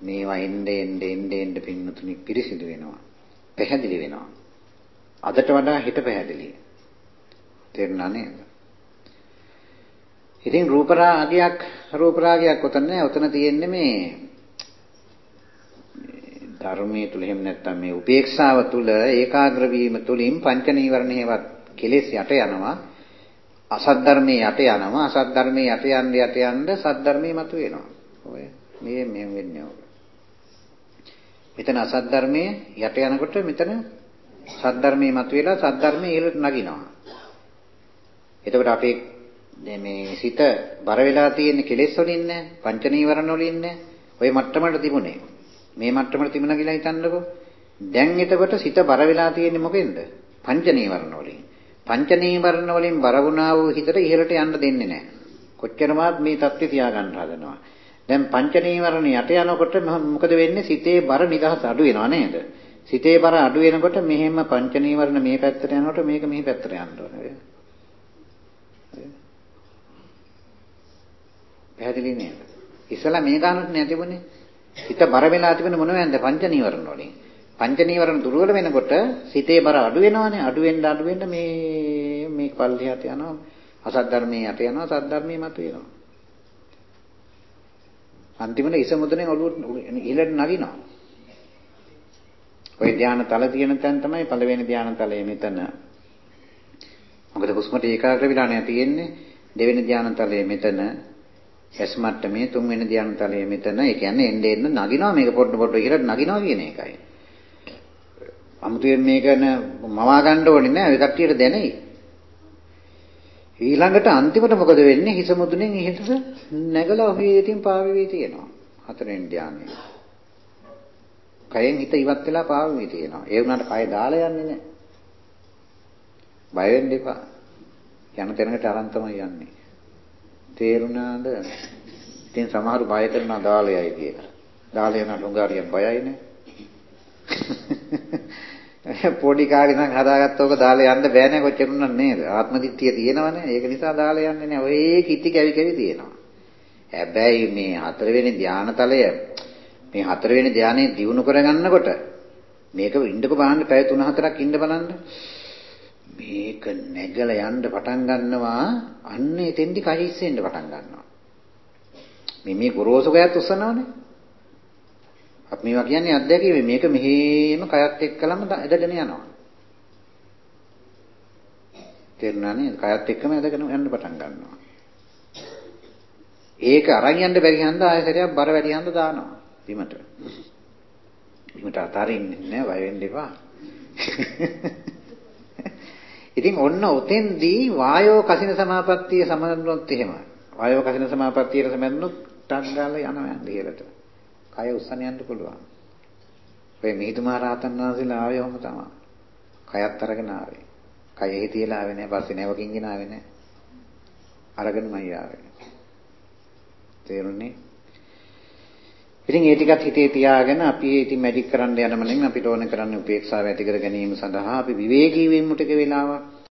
මේවා එන්නේ එන්නේ එන්නේ එන්නේ පින්නතුනි පිරිසිදු වෙනවා. පැහැදිලි වෙනවා. අදට වඩා හිත පැහැදිලි. තේරුණා නේද? ඉතින් රූප රාගයක් රූප රාගයක් උතන නෑ. උතන තියෙන්නේ මේ ධර්මයේ තුල එහෙම නැත්නම් මේ උපේක්ෂාව තුල ඒකාග්‍ර වීම තුලින් පංච නීවරණ හේවත් කෙලෙස් යට යනවා අසත් ධර්මයේ යට යනවා අසත් ධර්මයේ යට යන්න යට යන්න සත් ධර්මයේ මතු වෙනවා ඔය මේ මේ වෙන්නේ ඔය මෙතන අසත් ධර්මයේ යට යනකොට මෙතන සත් ධර්මයේ මතු වෙලා සත් ධර්මයේ ඉහළට නගිනවා එතකොට අපේ මේ සිත බර වෙලා තියෙන කෙලෙස් වලින් නෑ පංච නීවරණ වලින් නෑ ඔය මට්ටමට තිබුණේ මේ මට්ටමට තිබුණා කියලා හිතන්නකෝ. දැන් එතකොට සිත බර වෙලා තියෙන්නේ මොකෙන්ද? පංච නීවරණ වලින්. පංච නීවරණ වලින් බර වුණා වූ හිතට ඉහළට යන්න දෙන්නේ නැහැ. කොච්චරවත් මේ தත්ත්වය තියාගන්න හදනවා. දැන් පංච නීවරණ යට යනකොට මොකද වෙන්නේ? සිතේ බර නිදහස අඩු වෙනවා නේද? සිතේ බර අඩු වෙනකොට මෙහෙම පංච නීවරණ මේ පැත්තට යනකොට මේක මේ පැත්තට යන්න ඕනේ. පැහැදිලි නේද? ඉස්සලා මේ ගන්නට නැතිබුණේ හිත බර වෙලා තිබෙන මොනවද පංච නීවරණ වලින්. පංච නීවරණ දුර්වල වෙනකොට සිතේ බර අඩු වෙනවානේ. අඩු වෙන්න අඩු වෙන්න මේ කෙනෙක් පල්ලියට යනවා අසත් ධර්මයේ යට යනවා සත් ධර්මයේ මත වෙනවා. අන්තිමට ඉස මුදනේ ඔළුව ඉහළට නගිනවා. ওই ධානය තල තියෙන තැන තමයි පළවෙනි ධානය තලය මෙතන. මොකද හුස්මට ඒකාග්‍ර වෙලා නෑ තියෙන්නේ. දෙවෙනි ධානය තලය මෙතන. ඇස් මට්ටමේ තුන්වෙනි ධානය තලය මෙතන. ඒ කියන්නේ එන්න එන්න නගිනවා මේක පොඩ පොඩ ඉහළට නගිනවා කියන එකයි. අමුතුවෙන් මේක මවා ගන්න ඕනේ නෑ. ඒ කට්ටියට දැනෙයි. ඊළඟට අන්තිමට මොකද වෙන්නේ? හිස මුදුනෙන් ඉහළට නැගලා ඔහේ ඉතින් පාවෙවි තියෙනවා. හතරෙන් ධානය. කයෙන් හිත ඉවත් වෙලා පාවෙවි තියෙනවා. ඒ වුණාට කය දාලා යන්නේ නැහැ. බය වෙන්න එපා. යන තැනකට අරන් තමයි යන්නේ. තේරුණාද? ඉතින් සමහරු බය කරනවා දාලයයි කියලා. දාලය යන ඩොංගාරිය බයයිනේ. පොඩි කාලේ නම් හදාගත්තෝක දාලා යන්න බෑනේ කොච්චරුණක් නේද? ආත්මදිත්‍ය තියෙනවනේ. ඒක නිසා දාලා යන්නේ නැහැ. ඔය කිටි කැවි කැවි තියෙනවා. හැබැයි මේ හතරවෙනි ධානතලය මේ හතරවෙනි ධානයේ දිනු කරගන්නකොට මේක ඉන්නක බලන්න පැය 3-4ක් ඉන්න බලන්න. මේක නැගලා යන්න පටන් ගන්නවා. අන්න එතෙන්දි කහිස්සෙන්න පටන් ගන්නවා. මේ මේ ගොරෝසු ගයත් උස්සනවානේ. අපි මේවා කියන්නේ අත්දැකීම මේක මෙහෙම කයත් එක්කලම ඇදගෙන යනවා. තේරුණා නේද? කයත් එක්කම ඇදගෙන යන්න පටන් ගන්නවා. ඒක අරන් යන්න බැරි හන්ද ආයතරයක් බර වැඩි හන්ද දානවා බිමට. බිමට අතාරින්නේ නැහැ වය වෙන්න එපා. ඉතින් ඔන්න උතෙන්දී වායෝ කසින සමාපත්තිය සමනොත් එහෙම. වායෝ කසින සමාපත්තියට සමනොත් ටක් ගාලා යනවා යන්න ඉහළට. කය උස්සන යන්න පුළුවන්. ඔය මිහිඳු මහ රහතන් වහන්සේලා ආවේ ඔහොම තමයි. කයත් අරගෙන ආවේ. කයෙහි තියලා ආවේ නෑ. පස්සේ නැවකින් ගෙන ආවේ නෑ. අරගෙනමයි ආවේ. තේරුණේ? ඉතින් ඒ ටිකත් හිතේ තියාගෙන අපි ඉතින් මැජික් කරන්න යනම නෙමෙයි අපිට ඕන කරන්නේ උපේක්ෂාව ඇති කර ගැනීම සඳහා අපි විවේකී වෙමු ටික වෙලාවක්.